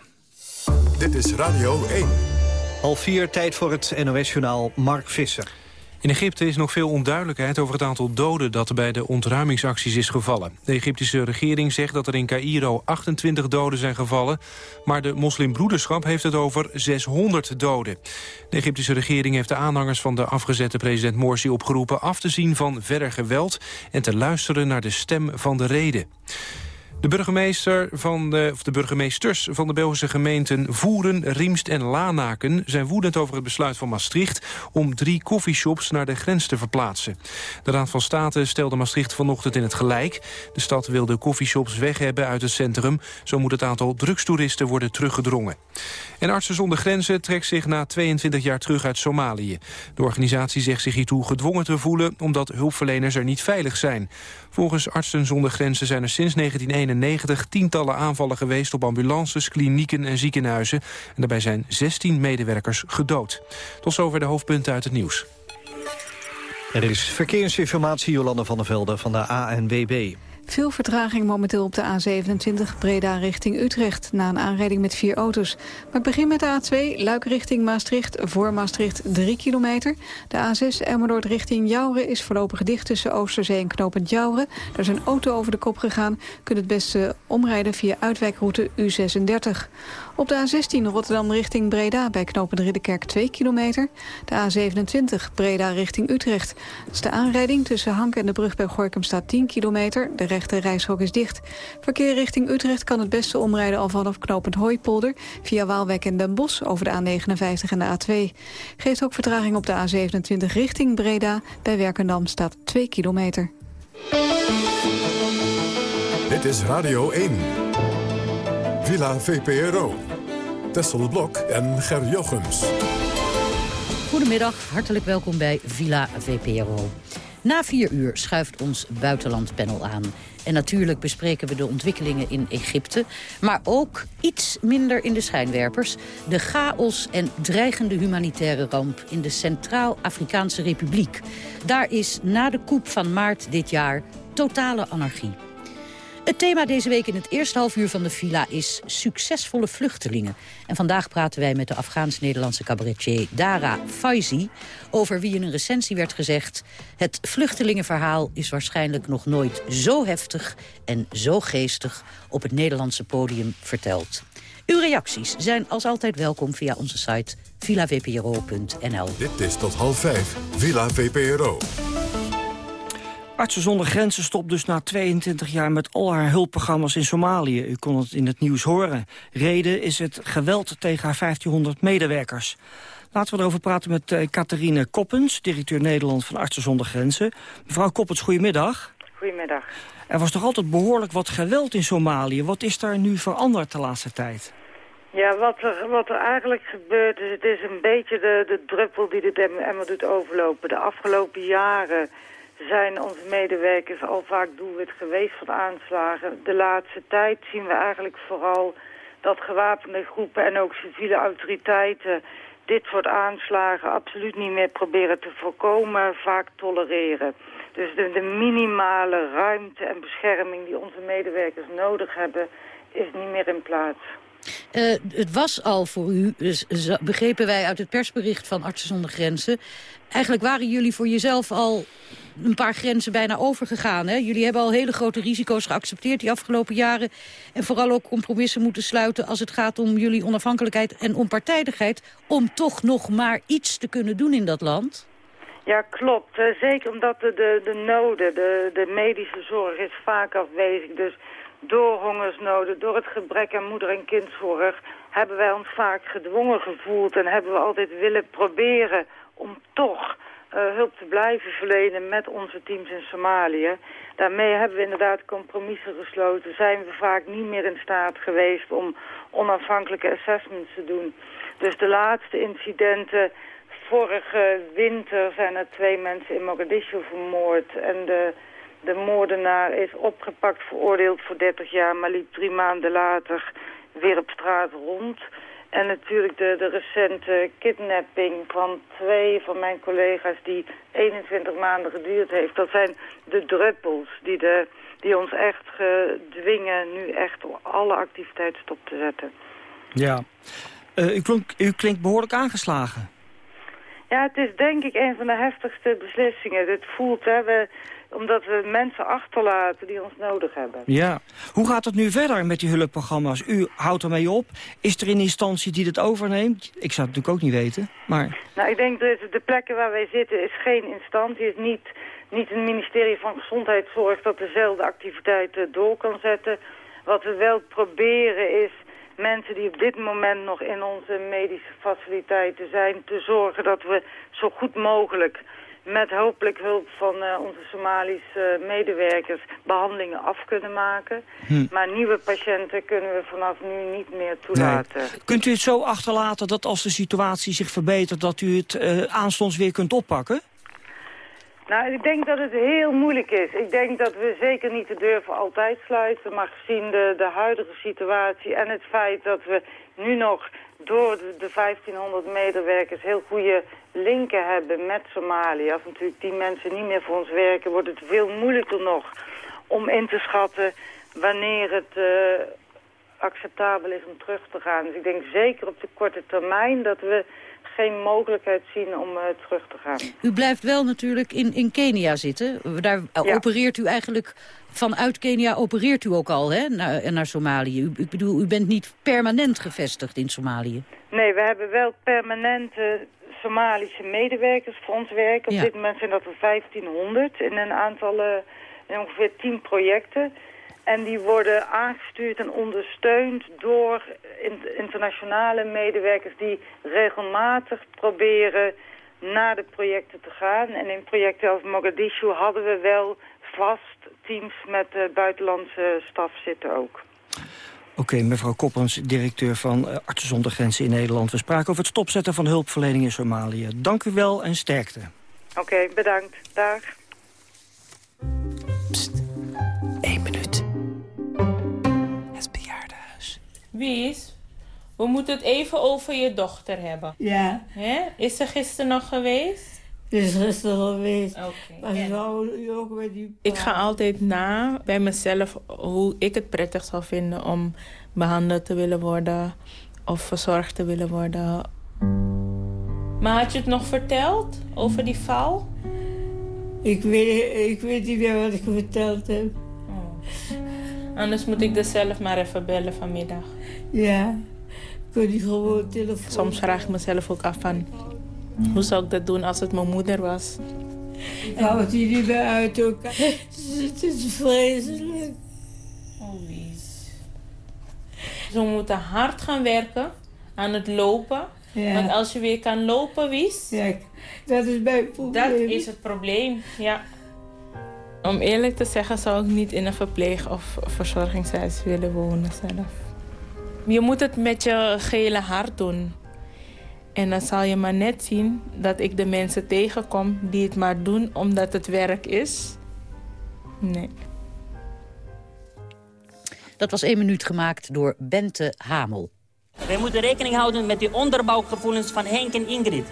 Dit is Radio 1. Al vier tijd voor het NOS-journaal Mark Visser. In Egypte is nog veel onduidelijkheid over het aantal doden dat bij de ontruimingsacties is gevallen. De Egyptische regering zegt dat er in Cairo 28 doden zijn gevallen, maar de moslimbroederschap heeft het over 600 doden. De Egyptische regering heeft de aanhangers van de afgezette president Morsi opgeroepen af te zien van verder geweld en te luisteren naar de stem van de reden. De, burgemeester van de, of de burgemeesters van de Belgische gemeenten Voeren, Riemst en Lanaken... zijn woedend over het besluit van Maastricht om drie koffieshops naar de grens te verplaatsen. De Raad van State stelde Maastricht vanochtend in het gelijk. De stad wil de koffieshops weg hebben uit het centrum. Zo moet het aantal drugstoeristen worden teruggedrongen. En Artsen zonder Grenzen trekt zich na 22 jaar terug uit Somalië. De organisatie zegt zich hiertoe gedwongen te voelen... omdat hulpverleners er niet veilig zijn. Volgens Artsen zonder Grenzen zijn er sinds 1991 tientallen aanvallen geweest... op ambulances, klinieken en ziekenhuizen. En daarbij zijn 16 medewerkers gedood. Tot zover de hoofdpunten uit het nieuws. Er is verkeersinformatie, Jolande van der Velde van de ANWB. Veel vertraging momenteel op de A27 Breda richting Utrecht... na een aanrijding met vier auto's. Maar begin met de A2 Luik richting Maastricht. Voor Maastricht 3 kilometer. De A6 Emmerdoord richting Jouren is voorlopig dicht... tussen Oosterzee en Knopend Jouren. Er is een auto over de kop gegaan. Kunt het beste omrijden via uitwijkroute U36. Op de A16 Rotterdam richting Breda bij knooppunt Ridderkerk 2 kilometer. De A27 Breda richting Utrecht. Dat is de aanrijding tussen Hank en de brug bij Gorkum staat 10 kilometer. De rechte reishok is dicht. Verkeer richting Utrecht kan het beste omrijden al vanaf knooppunt Hooipolder... via Waalwijk en Den Bosch over de A59 en de A2. Geeft ook vertraging op de A27 richting Breda. Bij Werkendam staat 2 kilometer. Dit is Radio 1. Villa VPRO. Tessel Blok en Ger Jochems. Goedemiddag, hartelijk welkom bij Villa VPRO. Na vier uur schuift ons buitenlandpanel aan. En natuurlijk bespreken we de ontwikkelingen in Egypte... maar ook iets minder in de schijnwerpers... de chaos en dreigende humanitaire ramp in de Centraal-Afrikaanse Republiek. Daar is na de coup van maart dit jaar totale anarchie. Het thema deze week in het eerste half uur van de villa is succesvolle vluchtelingen. En vandaag praten wij met de Afghaans-Nederlandse cabaretier Dara Faizi... over wie in een recensie werd gezegd... het vluchtelingenverhaal is waarschijnlijk nog nooit zo heftig en zo geestig... op het Nederlandse podium verteld. Uw reacties zijn als altijd welkom via onze site villavpro.nl. Dit is tot half vijf. Villa VPRO. Artsen zonder Grenzen stopt dus na 22 jaar met al haar hulpprogramma's in Somalië. U kon het in het nieuws horen. Reden is het geweld tegen haar 1500 medewerkers. Laten we erover praten met uh, Catharine Koppens, directeur Nederland van Artsen zonder Grenzen. Mevrouw Koppens, goedemiddag. Goedemiddag. Er was toch altijd behoorlijk wat geweld in Somalië. Wat is daar nu veranderd de laatste tijd? Ja, wat er, wat er eigenlijk gebeurt is, het is een beetje de, de druppel die de emmer doet overlopen. De afgelopen jaren zijn onze medewerkers al vaak doelwit geweest van aanslagen. De laatste tijd zien we eigenlijk vooral dat gewapende groepen en ook civiele autoriteiten dit soort aanslagen absoluut niet meer proberen te voorkomen, vaak tolereren. Dus de, de minimale ruimte en bescherming die onze medewerkers nodig hebben, is niet meer in plaats. Eh, het was al voor u, dus begrepen wij uit het persbericht van Artsen zonder Grenzen... eigenlijk waren jullie voor jezelf al een paar grenzen bijna overgegaan. Hè? Jullie hebben al hele grote risico's geaccepteerd die afgelopen jaren... en vooral ook compromissen moeten sluiten als het gaat om jullie onafhankelijkheid en onpartijdigheid... om toch nog maar iets te kunnen doen in dat land. Ja, klopt. Eh, zeker omdat de, de, de noden, de, de medische zorg is vaak afwezig. Dus door hongersnoden, door het gebrek aan moeder- en kindzorg... hebben wij ons vaak gedwongen gevoeld en hebben we altijd willen proberen... om toch eh, hulp te blijven verlenen met onze teams in Somalië. Daarmee hebben we inderdaad compromissen gesloten. Zijn we vaak niet meer in staat geweest om onafhankelijke assessments te doen. Dus de laatste incidenten Vorige winter zijn er twee mensen in Mogadishu vermoord. En de, de moordenaar is opgepakt, veroordeeld voor 30 jaar... maar liep drie maanden later weer op straat rond. En natuurlijk de, de recente kidnapping van twee van mijn collega's... die 21 maanden geduurd heeft. Dat zijn de druppels die, de, die ons echt gedwingen... nu echt alle activiteit stop te zetten. Ja. Eh, u, u klinkt behoorlijk aangeslagen. Ja, het is denk ik een van de heftigste beslissingen. Het voelt, hè, we, omdat we mensen achterlaten die ons nodig hebben. Ja. Hoe gaat het nu verder met die hulpprogramma's? U houdt ermee op. Is er een instantie die dit overneemt? Ik zou het natuurlijk ook niet weten, maar... Nou, ik denk dat de plekken waar wij zitten is geen instantie. Het is niet, niet het ministerie van Gezondheidszorg dat dezelfde activiteiten door kan zetten. Wat we wel proberen is mensen die op dit moment nog in onze medische faciliteiten zijn... te zorgen dat we zo goed mogelijk met hopelijk hulp van uh, onze Somalische medewerkers behandelingen af kunnen maken. Hm. Maar nieuwe patiënten kunnen we vanaf nu niet meer toelaten. Nee. Kunt u het zo achterlaten dat als de situatie zich verbetert... dat u het uh, aanstonds weer kunt oppakken? Nou, ik denk dat het heel moeilijk is. Ik denk dat we zeker niet de deur voor altijd sluiten. Maar gezien de, de huidige situatie en het feit dat we nu nog door de, de 1500 medewerkers heel goede linken hebben met Somalië. Als natuurlijk die mensen niet meer voor ons werken, wordt het veel moeilijker nog om in te schatten wanneer het uh, acceptabel is om terug te gaan. Dus ik denk zeker op de korte termijn dat we geen mogelijkheid zien om uh, terug te gaan. U blijft wel natuurlijk in, in Kenia zitten. Daar ja. opereert u eigenlijk, vanuit Kenia opereert u ook al hè, naar, naar Somalië. U, ik bedoel, u bent niet permanent gevestigd in Somalië. Nee, we hebben wel permanente Somalische medewerkers voor ons werken. Op ja. dit moment zijn dat er 1500 in een aantal, in ongeveer 10 projecten. En die worden aangestuurd en ondersteund door internationale medewerkers die regelmatig proberen naar de projecten te gaan. En in projecten als Mogadishu hadden we wel vast teams met uh, buitenlandse staf zitten ook. Oké, okay, mevrouw Koppens, directeur van uh, Artsen zonder Grenzen in Nederland. We spraken over het stopzetten van hulpverlening in Somalië. Dank u wel en sterkte. Oké, okay, bedankt. Dag. Pst, Wies, we moeten het even over je dochter hebben. Ja. Hè? Is ze gisteren nog geweest? Is gisteren geweest. Oké. Maar ook met die Ik ga altijd na bij mezelf hoe ik het prettig zou vinden om behandeld te willen worden of verzorgd te willen worden. Maar had je het nog verteld over die val? Ik weet, ik weet niet meer wat ik verteld heb. Anders moet ik dus zelf maar even bellen vanmiddag. Ja, kun je gewoon telefoon. Soms vraag ik mezelf ook af van... hoe zou ik dat doen als het mijn moeder was? Ja, wat die niet meer uit elkaar. Het is vreselijk. Oh, Wies. Ze moeten hard gaan werken aan het lopen. Ja. Want als je weer kan lopen, Wies... Ja, dat is probleem. Dat is het probleem, ja. Om eerlijk te zeggen zou ik niet in een verpleeg- of verzorgingshuis willen wonen zelf. Je moet het met je gele hart doen. En dan zal je maar net zien dat ik de mensen tegenkom die het maar doen omdat het werk is. Nee. Dat was één minuut gemaakt door Bente Hamel. Wij moeten rekening houden met die onderbouwgevoelens van Henk en Ingrid.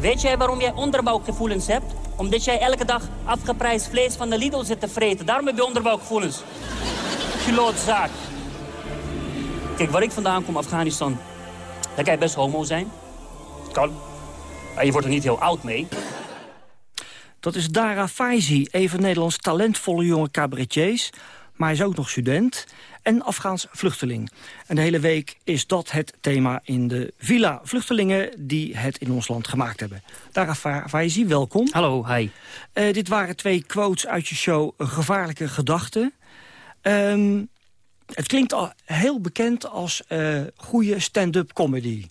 Weet jij waarom jij onderbouwgevoelens hebt? Omdat jij elke dag afgeprijsd vlees van de Lidl zit te vreten. Daarom heb je onderbouwgevoelens. Klootzaak. Kijk, waar ik vandaan kom, Afghanistan, daar kan je best homo zijn. Kan. Maar je wordt er niet heel oud mee. Dat is Dara Faizi, van Nederlands talentvolle jonge cabaretiers. Maar hij is ook nog student en Afghaans vluchteling. En de hele week is dat het thema in de villa vluchtelingen... die het in ons land gemaakt hebben. Dara Fa- Faizi, welkom. Hallo, hi. Eh, dit waren twee quotes uit je show Gevaarlijke Gedachten. Ehm, het klinkt al heel bekend als eh goede stand-up comedy.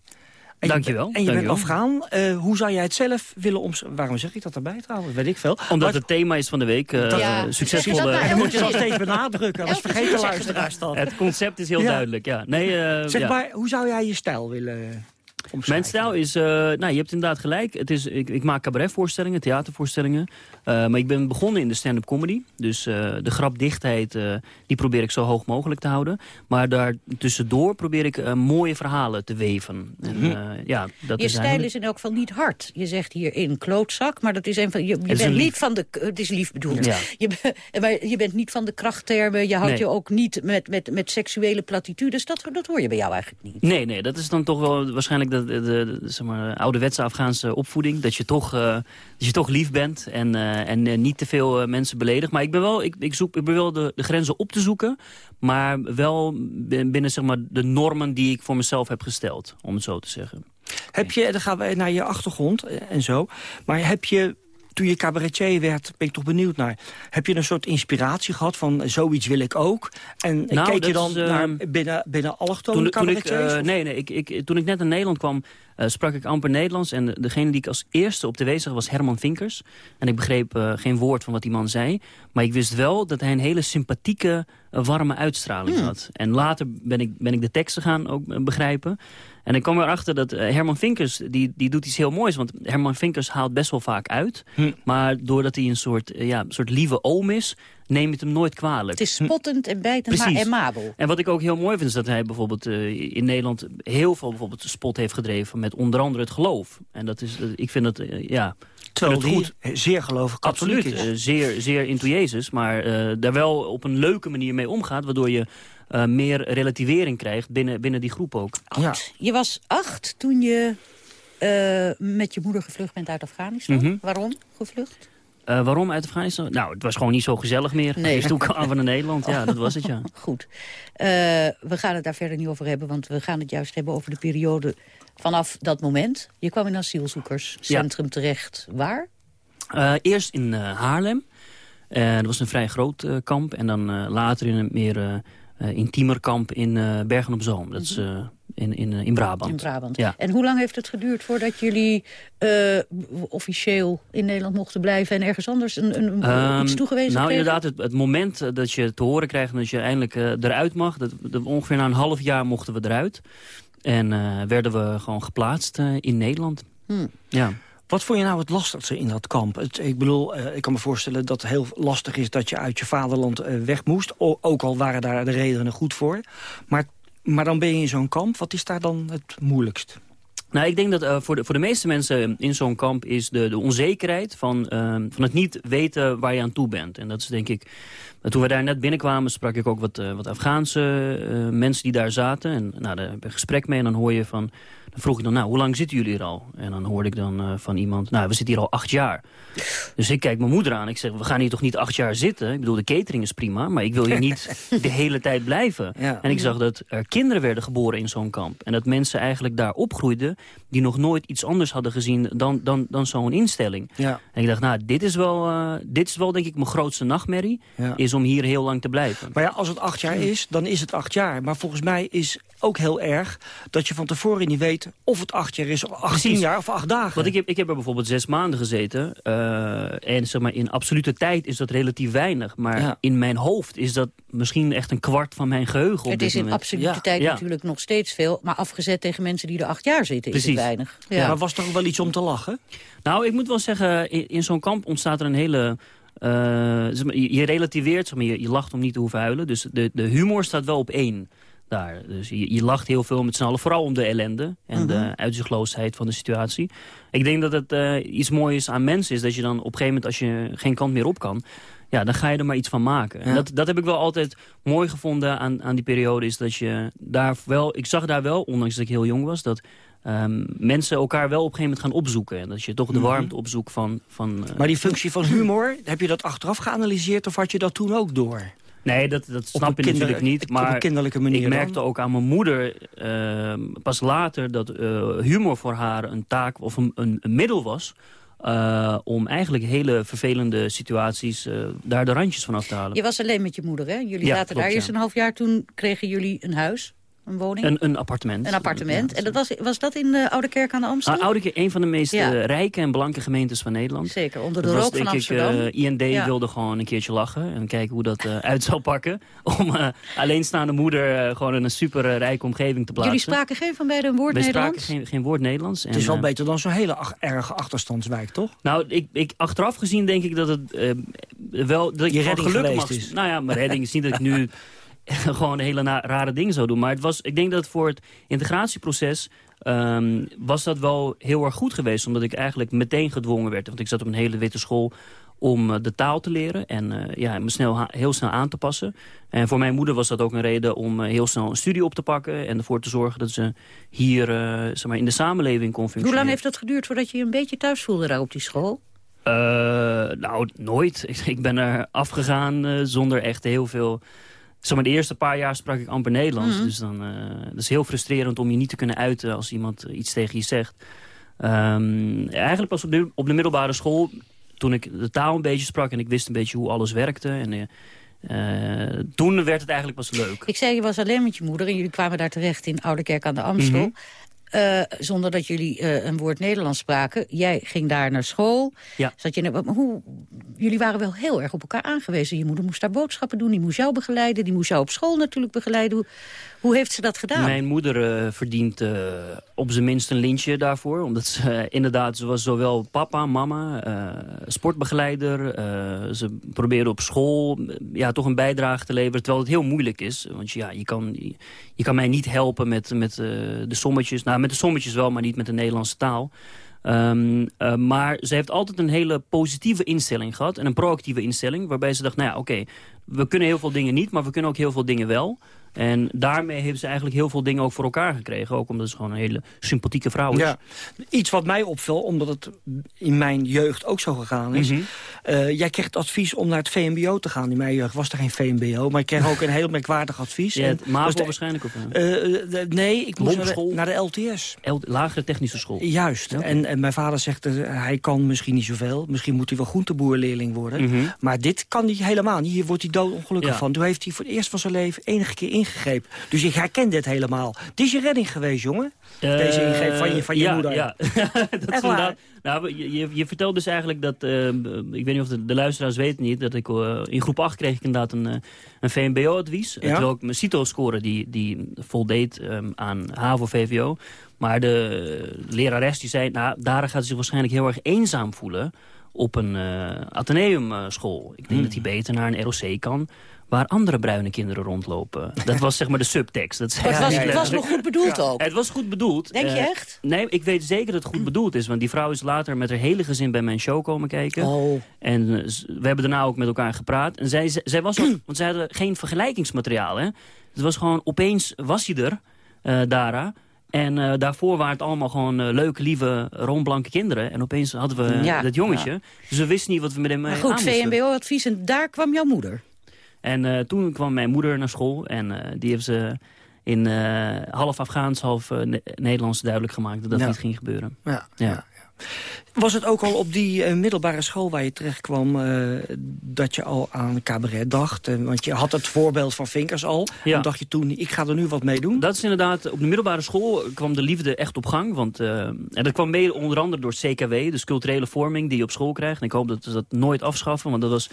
En je Dankjewel, bent- En je bent. Afghaan. Eh, hoe zou jij het zelf willen omschrijven? Waarom zeg ik dat erbij trouwens? Weet ik veel. Omdat Maar- het thema is van de week. eh, Ja, succesvolle... En dan moet je dan steeds benadrukken. Anders vergeten luisteraars dat. Het concept is heel Ja. duidelijk, ja. Nee, eh, Zeg ja. maar, hoe zou jij je stijl willen Mijn stijl is, eh, nou je hebt inderdaad gelijk. Het is, ik, ik maak cabaretvoorstellingen, theatervoorstellingen. Eh, maar ik ben begonnen in de stand-up comedy. Dus eh, de grapdichtheid, eh, die probeer ik zo hoog mogelijk te houden. Maar daar tussendoor probeer ik mooie verhalen te weven. En, Mhm. ja, dat je is stijl is in elk geval niet hard. Je zegt hier in klootzak, maar dat is een van. Je, bent een lief. niet van de. Het is lief bedoeld. Ja. Je, maar je bent niet van de krachttermen. Je houdt Nee. je ook niet met, met, met seksuele platitudes. Dat, dat hoor je bij jou eigenlijk niet. Nee, nee, dat is dan toch wel waarschijnlijk de, de, de, de, zeg maar, ouderwetse Afghaanse opvoeding. Dat je toch, dat je toch lief bent en, en eh, niet te veel eh, mensen beledigt. Maar ik ben wel, ik, ik zoek, ik ben wel de, de grenzen op te zoeken. Maar wel bin- binnen zeg maar, de normen die ik voor mezelf heb gesteld. Om het zo te zeggen. Heb je, dan gaan we naar je achtergrond eh, en zo. Maar heb je, toen je cabaretier werd, ben ik toch benieuwd naar... heb je een soort inspiratie gehad van eh, zoiets wil ik ook? En Nou, keek je dan is, eh, naar binnen, binnen allochtone Toen, toen, ik, eh, nee, nee ik, ik, toen ik net naar Nederland kwam, eh, sprak ik amper Nederlands. En de- degene die ik als eerste op tv zag was Herman Vinkers. En ik begreep eh, geen woord van wat die man zei. Maar ik wist wel dat hij een hele sympathieke, eh, warme uitstraling Hmm. had. En later ben ik, ben ik de teksten gaan ook begrijpen. En ik kwam erachter dat Herman Vinkers, die, die doet iets heel moois. Want Herman Vinkers haalt best wel vaak uit. Hm. Maar doordat hij een soort, ja, een soort lieve oom is, neem je het hem nooit kwalijk. Het is spottend en bijtend, maar Precies. amabel. En wat ik ook heel mooi vind is dat hij bijvoorbeeld eh, in Nederland heel veel bijvoorbeeld spot heeft gedreven met onder andere het geloof. En dat is, eh, ik vind dat, eh, ja... Terwijl vind die zeer gelovig katholiek Absoluut, is. zeer, zeer into Jezus, maar eh, daar wel op een leuke manier mee omgaat, waardoor je eh, meer relativering krijgt binnen, binnen die groep ook. Ja. Je was acht toen je eh, met je moeder gevlucht bent uit Afghanistan. Mhm. Waarom gevlucht? Eh, waarom uit Afghanistan? Nou, het was gewoon niet zo gezellig meer. Nee. Dus toen kwamen we naar Nederland, ja, dat was het, ja. Goed. Eh, we gaan het daar verder niet over hebben, want we gaan het juist hebben over de periode vanaf dat moment. Je kwam in asielzoekerscentrum terecht. Waar? Eh, eerst in Haarlem. Dat was een vrij groot kamp. En dan later in een meer eh, eh, in eh, Bergen op Zoom. Dat is eh, in, in, in Brabant. In Brabant. Ja. En hoe lang heeft het geduurd voordat jullie officieel in Nederland mochten blijven... en ergens anders een, een, Ehm, iets toegewezen Nou, kregen? inderdaad, het, het moment dat je te horen krijgt dat je eindelijk eruit mag. Dat, dat ongeveer na een half jaar mochten we eruit. En werden we gewoon geplaatst in Nederland. Hm. Ja. Wat vond je nou het lastigste in dat kamp? Het, ik bedoel, eh, ik kan me voorstellen dat het heel lastig is... dat je uit je vaderland eh, weg moest. Ook al waren daar de redenen goed voor. Maar, maar dan ben je in zo'n kamp. Wat is daar dan het moeilijkst? Nou, ik denk dat eh, voor, de, voor de meeste mensen in zo'n kamp is de, de onzekerheid van, eh, van het niet weten waar je aan toe bent. En dat is denk ik, toen we daar net binnenkwamen sprak ik ook wat, wat Afghaanse mensen die daar zaten. En nou, daar heb ik een gesprek mee en dan hoor je van, dan vroeg ik dan, nou, hoe lang zitten jullie hier al? En dan hoorde ik dan eh, van iemand, nou, we zitten hier al acht jaar. Dus ik kijk mijn moeder aan. Ik zeg, we gaan hier toch niet acht jaar zitten? Ik bedoel, de catering is prima, maar ik wil hier niet de hele tijd blijven. Ja. En ik zag dat er kinderen werden geboren in zo'n kamp. En dat mensen eigenlijk daar opgroeiden... die nog nooit iets anders hadden gezien dan, dan, dan zo'n instelling. Ja. En ik dacht, nou, dit is wel, eh, dit is wel denk ik mijn grootste nachtmerrie... Ja. is om hier heel lang te blijven. Maar ja, als het acht jaar is, dan is het acht jaar. Maar volgens mij is ook heel erg dat je van tevoren niet weet... of het acht jaar is, of 18 Precies. jaar of acht dagen. Want ik heb, ik heb er bijvoorbeeld zes maanden gezeten. eh, en zeg maar, in absolute tijd is dat relatief weinig. Maar Ja. in mijn hoofd is dat misschien echt een kwart van mijn geheugen op Het dit is in moment. absolute Ja. tijd Ja. natuurlijk nog steeds veel... maar afgezet tegen mensen die er acht jaar zitten is het weinig. Ja. Maar was toch wel iets om te lachen? Nou, ik moet wel zeggen, in, in zo'n kamp ontstaat er een hele... eh, zeg maar, je, je relativeert, zeg maar, je, je lacht om niet te hoeven huilen. Dus de, de humor staat wel op één daar. Dus je, je lacht heel veel met z'n allen, vooral om de ellende... en de Mhm. uitzichtloosheid van de situatie. Ik denk dat het eh, iets moois aan mensen is... dat je dan op een gegeven moment, als je geen kant meer op kan... ja, dan ga je er maar iets van maken. En dat, dat heb ik wel altijd mooi gevonden aan, aan die periode. Is dat je daar wel, ik zag daar wel, ondanks dat ik heel jong was... dat ehm, mensen elkaar wel op een gegeven moment gaan opzoeken. En dat je toch de Mhm. warmte opzoekt van... van eh, Maar die functie van humor, heb je dat achteraf geanalyseerd... of had je dat toen ook door? Nee, dat, dat snap je natuurlijk niet. op een Maar kinderlijke manier ik merkte dan? ook aan mijn moeder ehm, pas later dat eh, humor voor haar een taak of een, een, een middel was. eh, om eigenlijk hele vervelende situaties eh, daar de randjes van af te halen. Je was alleen met je moeder, hè? Jullie Ja, zaten klopt, daar ja. eerst een half jaar. Toen kregen jullie een huis, een woning. Een, een appartement. Een appartement. en dat was, was dat in de Oude Kerk aan de Amstel? Ah, Oudekerk, een van de meest Ja. eh, rijke en blanke gemeentes van Nederland. Zeker, onder de Dat was, rook van denk Amsterdam. Ik, eh, IND Ja. wilde gewoon een keertje lachen en kijken hoe dat eh, uit zou pakken. Om eh, alleenstaande moeder eh, gewoon in een super eh, rijke omgeving te plaatsen. Jullie spraken geen van beiden een woord Wij Nederlands? spraken geen, geen woord Nederlands. Het is wel eh, beter dan zo'n hele ach- erge achterstandswijk, toch? Nou, ik, ik, achteraf gezien denk ik dat het eh, wel... Dat ik Je redding gelukkig geweest mag, is. Nou ja, mijn redding is niet dat ik nu gewoon hele rare dingen zou doen. Maar het was, ik denk dat voor het integratieproces... ehm, was dat wel heel erg goed geweest. Omdat ik eigenlijk meteen gedwongen werd. Want ik zat op een hele witte school om eh, de taal te leren. En eh, ja, me snel, heel snel aan te passen. En voor mijn moeder was dat ook een reden om eh, heel snel een studie op te pakken. En ervoor te zorgen dat ze hier zeg maar, in de samenleving kon functioneren. Hoe lang heeft dat geduurd voordat je je een beetje thuis voelde daar op die school? Nou, nooit. Ik, ben er afgegaan zonder echt heel veel... Zeg maar, de eerste paar jaar sprak ik amper Nederlands. Mhm. Dus dan, eh dat is heel frustrerend om je niet te kunnen uiten als iemand eh, iets tegen je zegt. Ehm, eigenlijk pas op de, op de middelbare school, toen ik de taal een beetje sprak... en ik wist een beetje hoe alles werkte. En, eh, toen werd het eigenlijk pas leuk. Ik zei, je was alleen met je moeder en jullie kwamen daar terecht in Oude Kerk aan de Amstel. Mhm. Eh, zonder dat jullie eh, een woord Nederlands spraken. Jij ging daar naar school. Ja. Zat je, maar hoe, jullie waren wel heel erg op elkaar aangewezen. Je moeder moest daar boodschappen doen, die moest jou begeleiden. Die moest jou op school natuurlijk begeleiden. Hoe, heeft ze dat gedaan? Mijn moeder eh, verdient eh, op zijn minst een lintje daarvoor. Omdat ze eh, inderdaad, ze was zowel papa, mama, sportbegeleider. ze probeerde op school ja, toch een bijdrage te leveren. Terwijl het heel moeilijk is. Want ja, je, kan, je, kan mij niet helpen met, met de sommetjes. Nou, met de sommetjes wel, maar niet met de Nederlandse taal. Ehm, eh, maar ze heeft altijd een hele positieve instelling gehad. En een proactieve instelling. Waarbij ze dacht, nou ja, oké, we kunnen heel veel dingen niet. Maar we kunnen ook heel veel dingen wel. En daarmee heeft ze eigenlijk heel veel dingen ook voor elkaar gekregen. Ook omdat ze gewoon een hele sympathieke vrouw is. Ja. Iets wat mij opviel, omdat het in mijn jeugd ook zo gegaan is. Mhm. Eh, jij kreeg het advies om naar het VMBO te gaan. In mijn jeugd was er geen VMBO, maar ik kreeg ook een heel merkwaardig advies. Ja, het MAVO de- waarschijnlijk? Of, Eh, eh, de- nee, ik moest naar de, Bomschool? naar de LTS. L- lagere technische school. Juist. En, en mijn vader zegt, eh, hij kan misschien niet zoveel. Misschien moet hij wel groenteboerleerling worden. Mhm. Maar dit kan hij helemaal niet. Hier wordt hij doodongelukkig Ja. van. Toen heeft hij voor het eerst van zijn leven enige keer Dus ik herken dit helemaal. Dit is je redding geweest, jongen. Deze ingreep van je, van je Eh, ja, moeder. Ja, dat waar? inderdaad... Nou, je, je, vertelt dus eigenlijk dat... eh, ik weet niet of de, de luisteraars weten niet... dat ik eh, in groep 8 kreeg ik inderdaad een, eh, een VMBO-advies. Ja? Terwijl ik mijn CITO-score die, die voldeed ehm, aan HAVO-VVO. Maar de lerares die zei... Nou, Dara gaat zich waarschijnlijk heel erg eenzaam voelen... op een eh ateneumschool. Ik denk Hmm. dat hij beter naar een ROC kan... waar andere bruine kinderen rondlopen. Dat was zeg maar de subtekst. Dat was, het was nog goed bedoeld ook. Het was goed bedoeld. Denk je Eh, echt? Nee, ik weet zeker dat het goed bedoeld is. Want die vrouw is later met haar hele gezin bij mijn show komen kijken. Oh. En eh, we hebben daarna ook met elkaar gepraat. En zij, zij was ook, want zij hadden geen vergelijkingsmateriaal. Hè? Het was gewoon, opeens was hij er, eh, Dara. En eh, daarvoor waren het allemaal gewoon leuke, lieve, roomblanke kinderen. En opeens hadden we Ja, dat jongetje. ja. Dus we wisten niet wat we met hem Maar aan goed. VMBO-advies en daar kwam jouw moeder. En eh, toen kwam mijn moeder naar school. En eh, die heeft ze in eh, half Afghaans, half Ne- Nederlands duidelijk gemaakt... dat dat Ja. niet ging gebeuren. Ja, Ja. Was het ook al op die middelbare school waar je terecht kwam... dat je al aan cabaret dacht? Want je had het voorbeeld van Vinkers al. Ja. En dacht je toen, ik ga er nu wat mee doen? Dat is inderdaad, op de middelbare school kwam de liefde echt op gang. Want, en dat kwam mede onder andere door het CKW, dus culturele vorming die je op school krijgt. En ik hoop dat ze dat nooit afschaffen, want dat was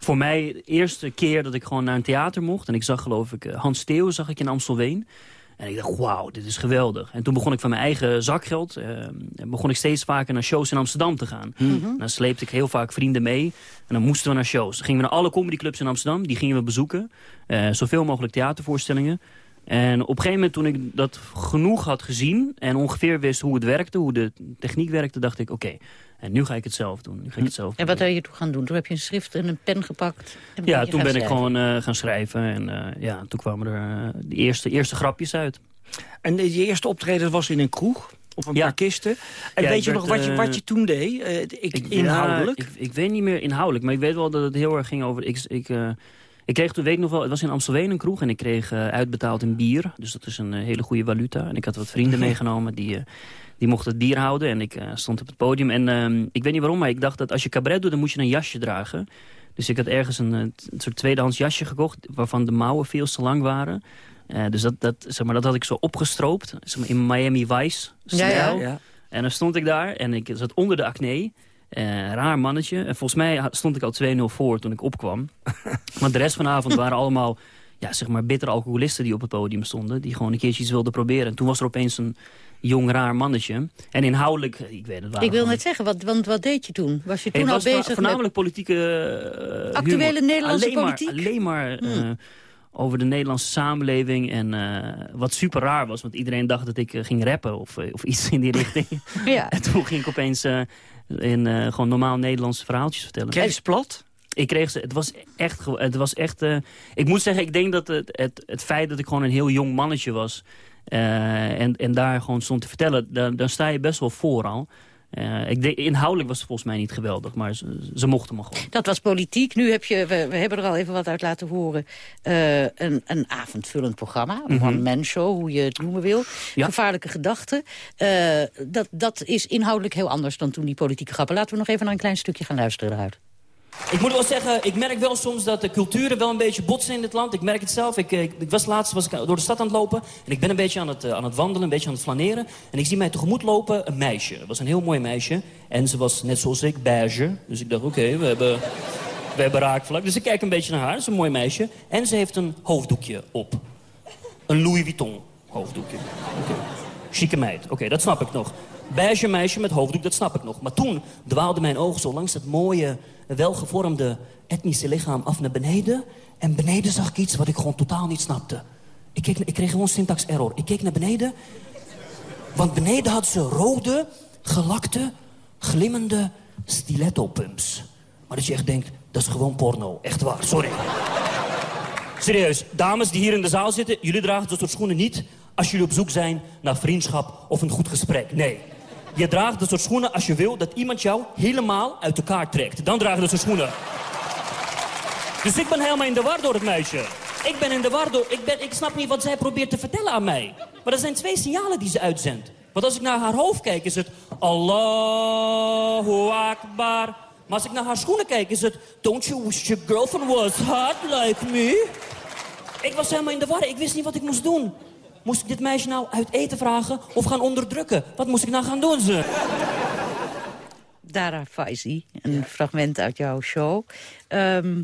voor mij de eerste keer dat ik gewoon naar een theater mocht. En ik zag geloof ik eh, Hans Steeuw zag ik in Amstelveen. En ik dacht, wauw, dit is geweldig. En toen begon ik van mijn eigen zakgeld... eh, begon ik steeds vaker naar shows in Amsterdam te gaan. En dan sleepte ik heel vaak vrienden mee. En dan moesten we naar shows. Dan gingen we naar alle comedyclubs in Amsterdam. Die gingen we bezoeken. Eh, zoveel mogelijk theatervoorstellingen. En op een gegeven moment toen ik dat genoeg had gezien... en ongeveer wist hoe het werkte, hoe de techniek werkte... dacht ik, oké, en nu ga ik het zelf doen. Nu ga ik het zelf En wat ben je toen gaan doen? Toen heb je een schrift en een pen gepakt? En ja, toen ben ik gewoon eh, gaan schrijven. En eh, ja, toen kwamen er eh, de eerste, eerste grapjes uit. En de- je eerste optreden was in een kroeg? Op een Ja. paar kisten? En Ja, weet je werd, nog wat je, wat je toen deed? Eh, ik, Ik- inhoudelijk? ja, ik, ik weet niet meer inhoudelijk, maar ik weet wel dat het heel erg ging over... Ik, ik, eh, ik kreeg toen, weet ik nog wel, het was in Amstelveen een kroeg... en ik kreeg eh, uitbetaald in bier. Dus dat is een eh, hele goede valuta. En ik had wat vrienden meegenomen die... eh, die mochten het bier houden en ik eh, stond op het podium. En ehm, ik weet niet waarom, maar ik dacht dat als je cabaret doet... dan moet je een jasje dragen. Dus ik had ergens een, soort tweedehands jasje gekocht... waarvan de mouwen veel te lang waren. Eh, dus dat, dat, zeg maar, dat had ik zo opgestroopt. Zeg maar, in Miami Vice Ja, ja. stijl. Ja. En dan stond ik daar en ik zat onder de acne. Eh, raar mannetje. En volgens mij stond ik al 2-0 voor toen ik opkwam. maar de rest van de avond waren allemaal ja, zeg maar bittere alcoholisten die op het podium stonden. Die gewoon een keertje iets wilden proberen. En toen was er opeens een jong raar mannetje. En inhoudelijk, ik weet het waar. Ik wil net zeggen, wat, want wat deed je toen? Was je toen al bezig voornamelijk politieke eh, Actuele humor. Nederlandse alleen maar, politiek? Alleen maar eh, Hmm. over de Nederlandse samenleving. En eh, wat super raar was, want iedereen dacht dat ik eh, ging rappen of, eh, of iets in die richting. Ja. En toen ging ik opeens in eh, gewoon normaal Nederlandse verhaaltjes vertellen. Kreeg je ze plat? Ik kreeg ze, het was echt, het was echt eh, ik moet zeggen, ik denk dat het, het, het feit dat ik gewoon een heel jong mannetje was... eh, en, en daar gewoon stond te vertellen, daar, daar sta je best wel voor al. Eh, ik inhoudelijk was het volgens mij niet geweldig, maar ze, ze mochten me gewoon. Dat was politiek. Nu heb je, we, we hebben er al even wat uit laten horen, eh, een, een avondvullend programma. Een Mhm. one-man show, hoe je het noemen wil. Ja. Gevaarlijke gedachten. Eh, dat, dat is inhoudelijk heel anders dan toen die politieke grappen. Laten we nog even naar een klein stukje gaan luisteren eruit. Ik moet wel zeggen, ik merk wel soms dat de culturen wel een beetje botsen in dit land. Ik merk het zelf. Ik, eh, ik was laatst was ik door de stad aan het lopen. En ik ben een beetje aan het, eh, aan het wandelen, een beetje aan het flaneren. En ik zie mij tegemoet lopen een meisje. Het was een heel mooi meisje. En ze was net zoals ik, beige. Dus ik dacht, oké, we hebben... We hebben raakvlak. Dus ik kijk een beetje naar haar. Ze is een mooi meisje. En ze heeft een hoofddoekje op. Een Louis Vuitton hoofddoekje. Chique meid. Oké, dat snap ik nog. Beige meisje met hoofddoek, dat snap ik nog. Maar toen dwaalden mijn ogen zo langs dat mooie, welgevormde etnische lichaam af naar beneden. En beneden zag ik iets wat ik gewoon totaal niet snapte. Ik, keek, ik kreeg gewoon syntax error. Ik keek naar beneden. Want beneden had ze rode, gelakte, glimmende stiletto-pumps. Maar dat je echt denkt, dat is gewoon porno. Echt waar, sorry. Serieus, dames die hier in de zaal zitten, jullie dragen dat soort schoenen niet als jullie op zoek zijn naar vriendschap of een goed gesprek. Nee. Je draagt dat soort schoenen als je wil dat iemand jou helemaal uit elkaar trekt. Dan draag je dat soort schoenen. Dus ik ben helemaal in de war door het meisje. Ik ben in de war door... Ik, ben, ik snap niet wat zij probeert te vertellen aan mij. Maar er zijn twee signalen die ze uitzendt. Want als ik naar haar hoofd kijk, is het... Allahu Akbar. Maar als ik naar haar schoenen kijk, is het... Don't you wish your girlfriend was hot like me? Ik was helemaal in de war. Ik wist niet wat ik moest doen. Moest ik dit meisje nou uit eten vragen of gaan onderdrukken? Wat moest ik nou gaan doen, ze? Dara Faizi, een fragment uit jouw show. Ehm,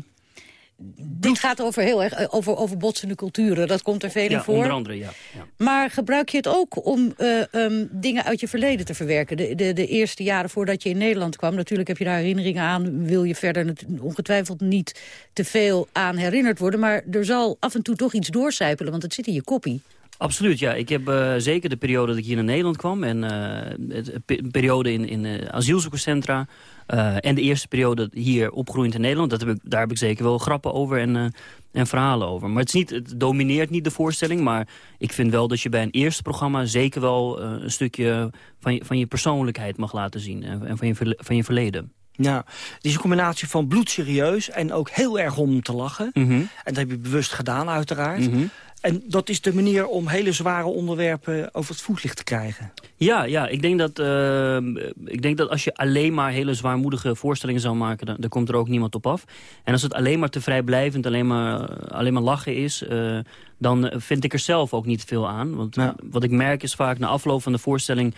dit gaat over, heel erg, eh, over, over botsende culturen. Dat komt er veel in Ja, voor. onder andere, ja. ja. Maar gebruik je het ook om eh, ehm, dingen uit je verleden te verwerken? De, de, de eerste jaren voordat je in Nederland kwam... natuurlijk heb je daar herinneringen aan... wil je verder ongetwijfeld niet te veel aan herinnerd worden... maar er zal af en toe toch iets doorcijpelen, want het zit in je koppie. Absoluut, ja. Ik heb eh, zeker de periode dat ik hier naar Nederland kwam... en eh, het- de pe- periode in, in eh, asielzoekerscentra... eh, en de eerste periode hier opgroeiend in Nederland... Dat heb ik, daar heb ik zeker wel grappen over en, eh, en verhalen over. Maar het, is niet, het domineert niet de voorstelling... maar ik vind wel dat je bij een eerste programma... zeker wel eh, een stukje van je, van je persoonlijkheid mag laten zien... en, en van, je, van je verleden. Ja, het is een combinatie van bloedserieus en ook heel erg om te lachen. Mhm. En dat heb je bewust gedaan uiteraard. Mhm. En dat is de manier om hele zware onderwerpen over het voetlicht te krijgen. Ja, ja ik, denk dat, eh, ik denk dat als je alleen maar hele zwaarmoedige voorstellingen zou maken... dan, dan komt er ook niemand op af. En als het alleen maar te vrijblijvend, alleen maar, alleen maar lachen is... eh, dan vind ik er zelf ook niet veel aan. Want wat ik merk is vaak na afloop van de voorstelling...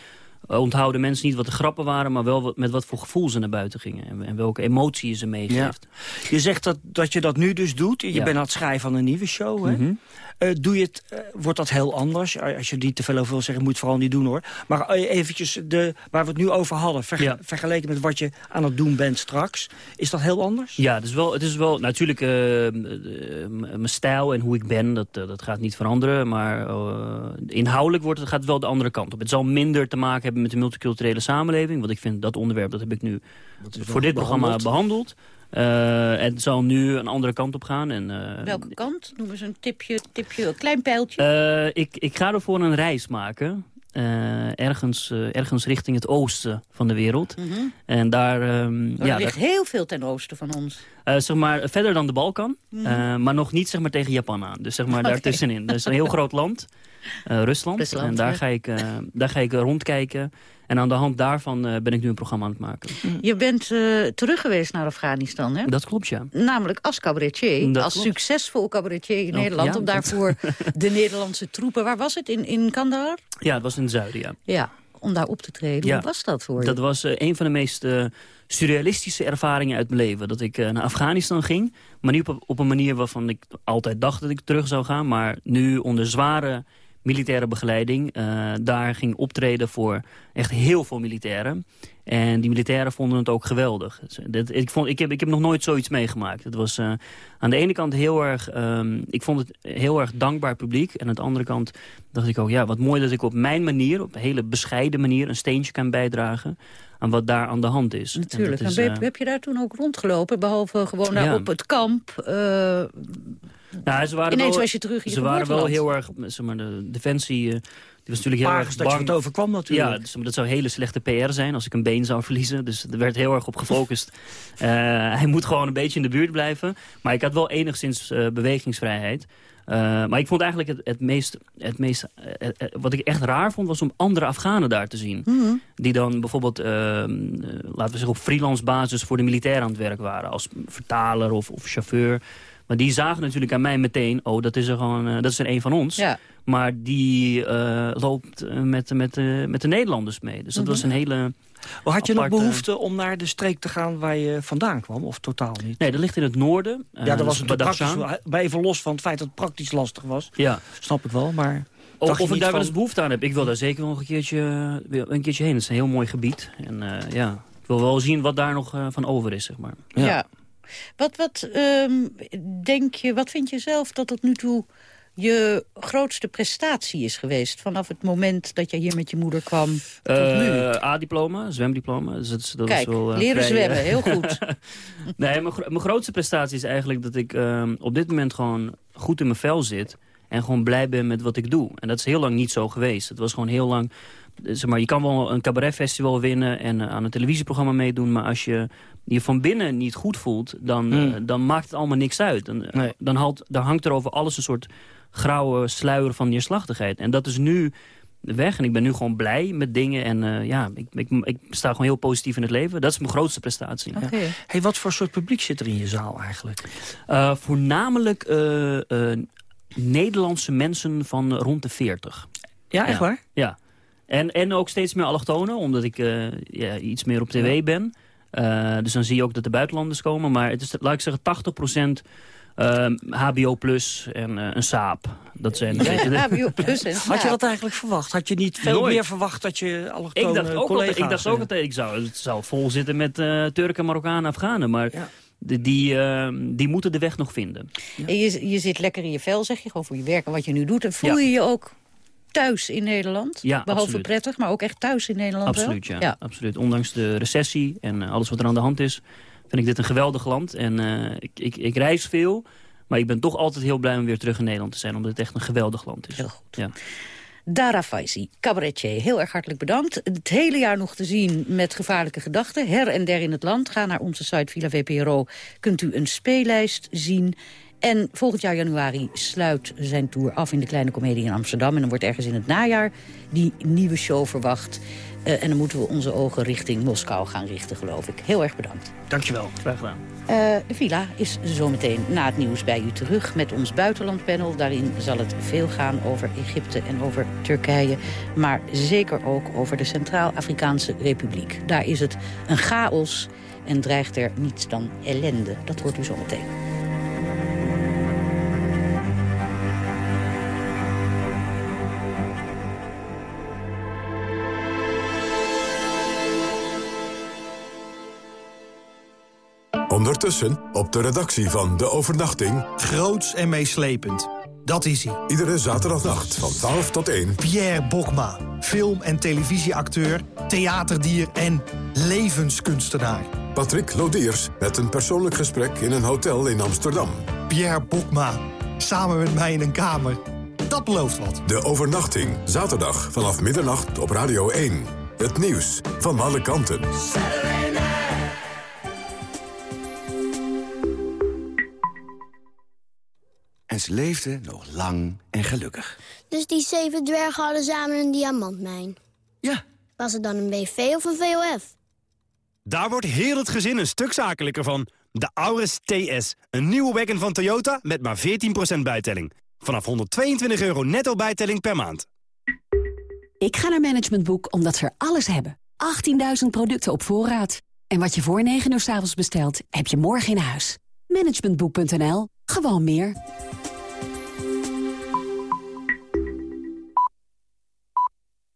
eh, onthouden mensen niet wat de grappen waren... maar wel wat, met wat voor gevoel ze naar buiten gingen. En, en welke emotie je ze meegeeft. Je zegt dat, dat je dat nu dus doet. Je Ja. bent aan het schrijven van een nieuwe show. Hè? Mhm. Eh, doe je het, eh, wordt dat heel anders? Eh, Als je er niet te veel over wil zeggen, moet je het vooral niet doen hoor. Maar eventjes de, waar we het nu over hadden, Ja. vergeleken met wat je aan het doen bent straks. Is dat heel anders? Ja, het is wel, het is wel natuurlijk eh, eh, m- mijn stijl en hoe ik ben, dat, dat gaat niet veranderen. Maar inhoudelijk wordt het, gaat wel de andere kant op. Het zal minder te maken hebben met de multiculturele samenleving. Want ik vind dat onderwerp, dat heb ik nu voor dit programma behandeld. En het zal nu een andere kant op gaan. En, eh, Welke kant? Noem eens een tipje, tipje een klein pijltje. eh, ik, ik ga ervoor een reis maken. ergens, ergens richting het oosten van de wereld. Mhm. En daar... ehm, er ja, ligt daar- heel veel ten oosten van ons. zeg maar verder dan de Balkan, Mhm. maar nog niet zeg maar, tegen Japan aan. Dus zeg maar daartussenin. Dat is een heel groot land, eh, Rusland. Rusland, en daar ja. ga, ik, eh, daar ga ik rondkijken. En aan de hand daarvan eh, ben ik nu een programma aan het maken. Je bent terug geweest naar Afghanistan, hè? Dat klopt, ja. Namelijk als cabaretier, Dat als klopt. succesvol cabaretier in Oh, Nederland... ja, om daarvoor de Nederlandse troepen... Waar was het? In, in Kandahar? Ja, het was in het zuiden, ja. Ja, om daar op te treden. Ja. Hoe was dat voor je? Dat was een van de meest surrealistische ervaringen uit mijn leven. Dat ik naar Afghanistan ging, maar niet op, op een manier waarvan ik altijd dacht dat ik terug zou gaan. Maar nu onder zware militaire begeleiding eh, daar ging optreden voor echt heel veel militairen. En die militairen vonden het ook geweldig. Dus, dat, ik, vond, ik, heb, ik heb nog nooit zoiets meegemaakt. Het was eh, aan de ene kant heel erg... ehm, ik vond het heel erg dankbaar publiek. En aan de andere kant dacht ik ook... ja, wat mooi dat ik op mijn manier, op een hele bescheiden manier... een steentje kan bijdragen aan wat daar aan de hand is. En Natuurlijk. dat En is, heb, eh, heb je daar toen ook rondgelopen? Behalve gewoon daar Ja. op het kamp? Nou, ze waren Ineens wel, was je terug in je Ze waren wel heel erg, zeg maar, de defensie... eh, die was natuurlijk heel erg dat je bang. het overkwam natuurlijk. Ja, dus, dat zou hele slechte PR zijn als ik een been zou verliezen. Dus er werd heel erg op gefocust. Eh, hij moet gewoon een beetje in de buurt blijven. Maar ik had wel enigszins eh, bewegingsvrijheid. Eh, maar ik vond eigenlijk het, het meest... Het meest wat ik echt raar vond, was om andere Afghanen daar te zien. Mhm. Die dan bijvoorbeeld, ehm, eh, laten we zeggen, op freelance basis voor de militair aan het werk waren. Als vertaler of, of chauffeur. Maar die zagen natuurlijk aan mij meteen, oh, dat is er gewoon, eh, dat is er een van ons. Ja. Maar die eh, loopt eh, met, met, eh, met de Nederlanders mee. Dus dat Mhm. was een hele Maar had je nog behoefte om naar de streek te gaan waar je vandaan kwam? Of totaal niet? Nee, dat ligt in het noorden. Ja, dat was het praktisch. Maar even los van het feit dat het praktisch lastig was. Ja. Snap ik wel, maar... Of, of ik daar wel eens behoefte aan heb. Ik wil daar zeker wel een keertje, een keertje heen. Het is een heel mooi gebied. En eh, ja, ik wil wel zien wat daar nog van over is, zeg maar. Ja. Wat, wat, ehm, denk je, wat vind je zelf dat tot nu toe je grootste prestatie is geweest... vanaf het moment dat je hier met je moeder kwam tot nu? Eh, A-diploma, zwemdiploma. Dus dat Kijk, is wel, eh, leren vrij, zwemmen, eh, heel goed. nee, mijn, mijn grootste prestatie is eigenlijk dat ik ehm, op dit moment gewoon goed in mijn vel zit. En gewoon blij ben met wat ik doe. En dat is heel lang niet zo geweest. Het was gewoon heel lang... Zeg maar, je kan wel een cabaretfestival winnen en aan een televisieprogramma meedoen. Maar als je je van binnen niet goed voelt, dan, Hmm. eh, dan maakt het allemaal niks uit. Dan, eh, dan, halt, dan hangt er over alles een soort grauwe sluier van neerslachtigheid. En dat is nu weg. En ik ben nu gewoon blij met dingen. En eh, ja, ik, ik, ik sta gewoon heel positief in het leven. Dat is mijn grootste prestatie. Hey, wat voor soort publiek zit er in je zaal eigenlijk? Eh, voornamelijk eh, eh, Nederlandse mensen van rond de 40. Ja, echt waar? Ja. En, en ook steeds meer allochtonen, omdat ik eh, ja, iets meer op tv ben. Eh, dus dan zie je ook dat de buitenlanders komen. Maar het is, laat ik zeggen, 80% eh, HBO plus en eh, een saap. Dat zijn de- HBO plus en Had je dat eigenlijk verwacht? Had je niet veel Nooit. meer verwacht dat je Ik allochtone dacht ook collega's... ik dacht ook altijd, ik zou, het zou vol zitten met eh, Turken, Marokkanen, Afghanen. Maar de- die, eh, die moeten de weg nog vinden. En je, je zit lekker in je vel, zeg je, gewoon voor je werk en wat je nu doet. En voel Ja. je je ook thuis in Nederland? Ja, Behalve absoluut. prettig, maar ook echt thuis in Nederland? Absoluut, ja. absoluut. Ondanks de recessie en eh, alles wat er aan de hand is... vind ik dit een geweldig land. En eh, ik, ik, ik reis veel, maar ik ben toch altijd heel blij om weer terug in Nederland te zijn. Omdat het echt een geweldig land is. Heel goed. Ja. Dara Faisi, cabaretier, heel erg hartelijk bedankt. Het hele jaar nog te zien met gevaarlijke gedachten. Her en der in het land. Ga naar onze site Villa VPRO. Kunt u een speellijst zien. En volgend jaar januari sluit zijn tour af in de Kleine Comedie in Amsterdam. En dan wordt ergens in het najaar die nieuwe show verwacht. Uh, en dan moeten we onze ogen richting Moskou gaan richten, geloof ik. Heel erg bedankt. Dankjewel. Graag gedaan. Uh, de villa is zometeen na het nieuws bij u terug met ons buitenlandpanel. Daarin zal het veel gaan over Egypte en over Turkije. Maar zeker ook over de Centraal-Afrikaanse Republiek. Daar is het een chaos en dreigt er niets dan ellende. Dat hoort u zometeen. Ondertussen op de redactie van De Overnachting... Groots en meeslepend. Dat is hij. Iedere zaterdagnacht van 12 tot 1. Pierre Bokma. Film- en televisieacteur, theaterdier en levenskunstenaar. Patrick Lodiers met een persoonlijk gesprek in een hotel in Amsterdam. Pierre Bokma. Samen met mij in een kamer. Dat belooft wat. De Overnachting. Zaterdag vanaf middernacht op Radio 1. Het nieuws van alle kanten. En ze leefden nog lang en gelukkig. Dus die zeven dwergen hadden samen een diamantmijn? Ja. Was het dan een BV of een VOF? Daar wordt heel het gezin een stuk zakelijker van. De Auris TS, een nieuwe wagon van Toyota met maar 14% bijtelling. Vanaf 122 euro netto bijtelling per maand. Ik ga naar Management Boek omdat ze er alles hebben. 18.000 producten op voorraad. En wat je voor 9 uur s avonds bestelt, heb je morgen in huis. Managementboek.nl. Gewoon meer.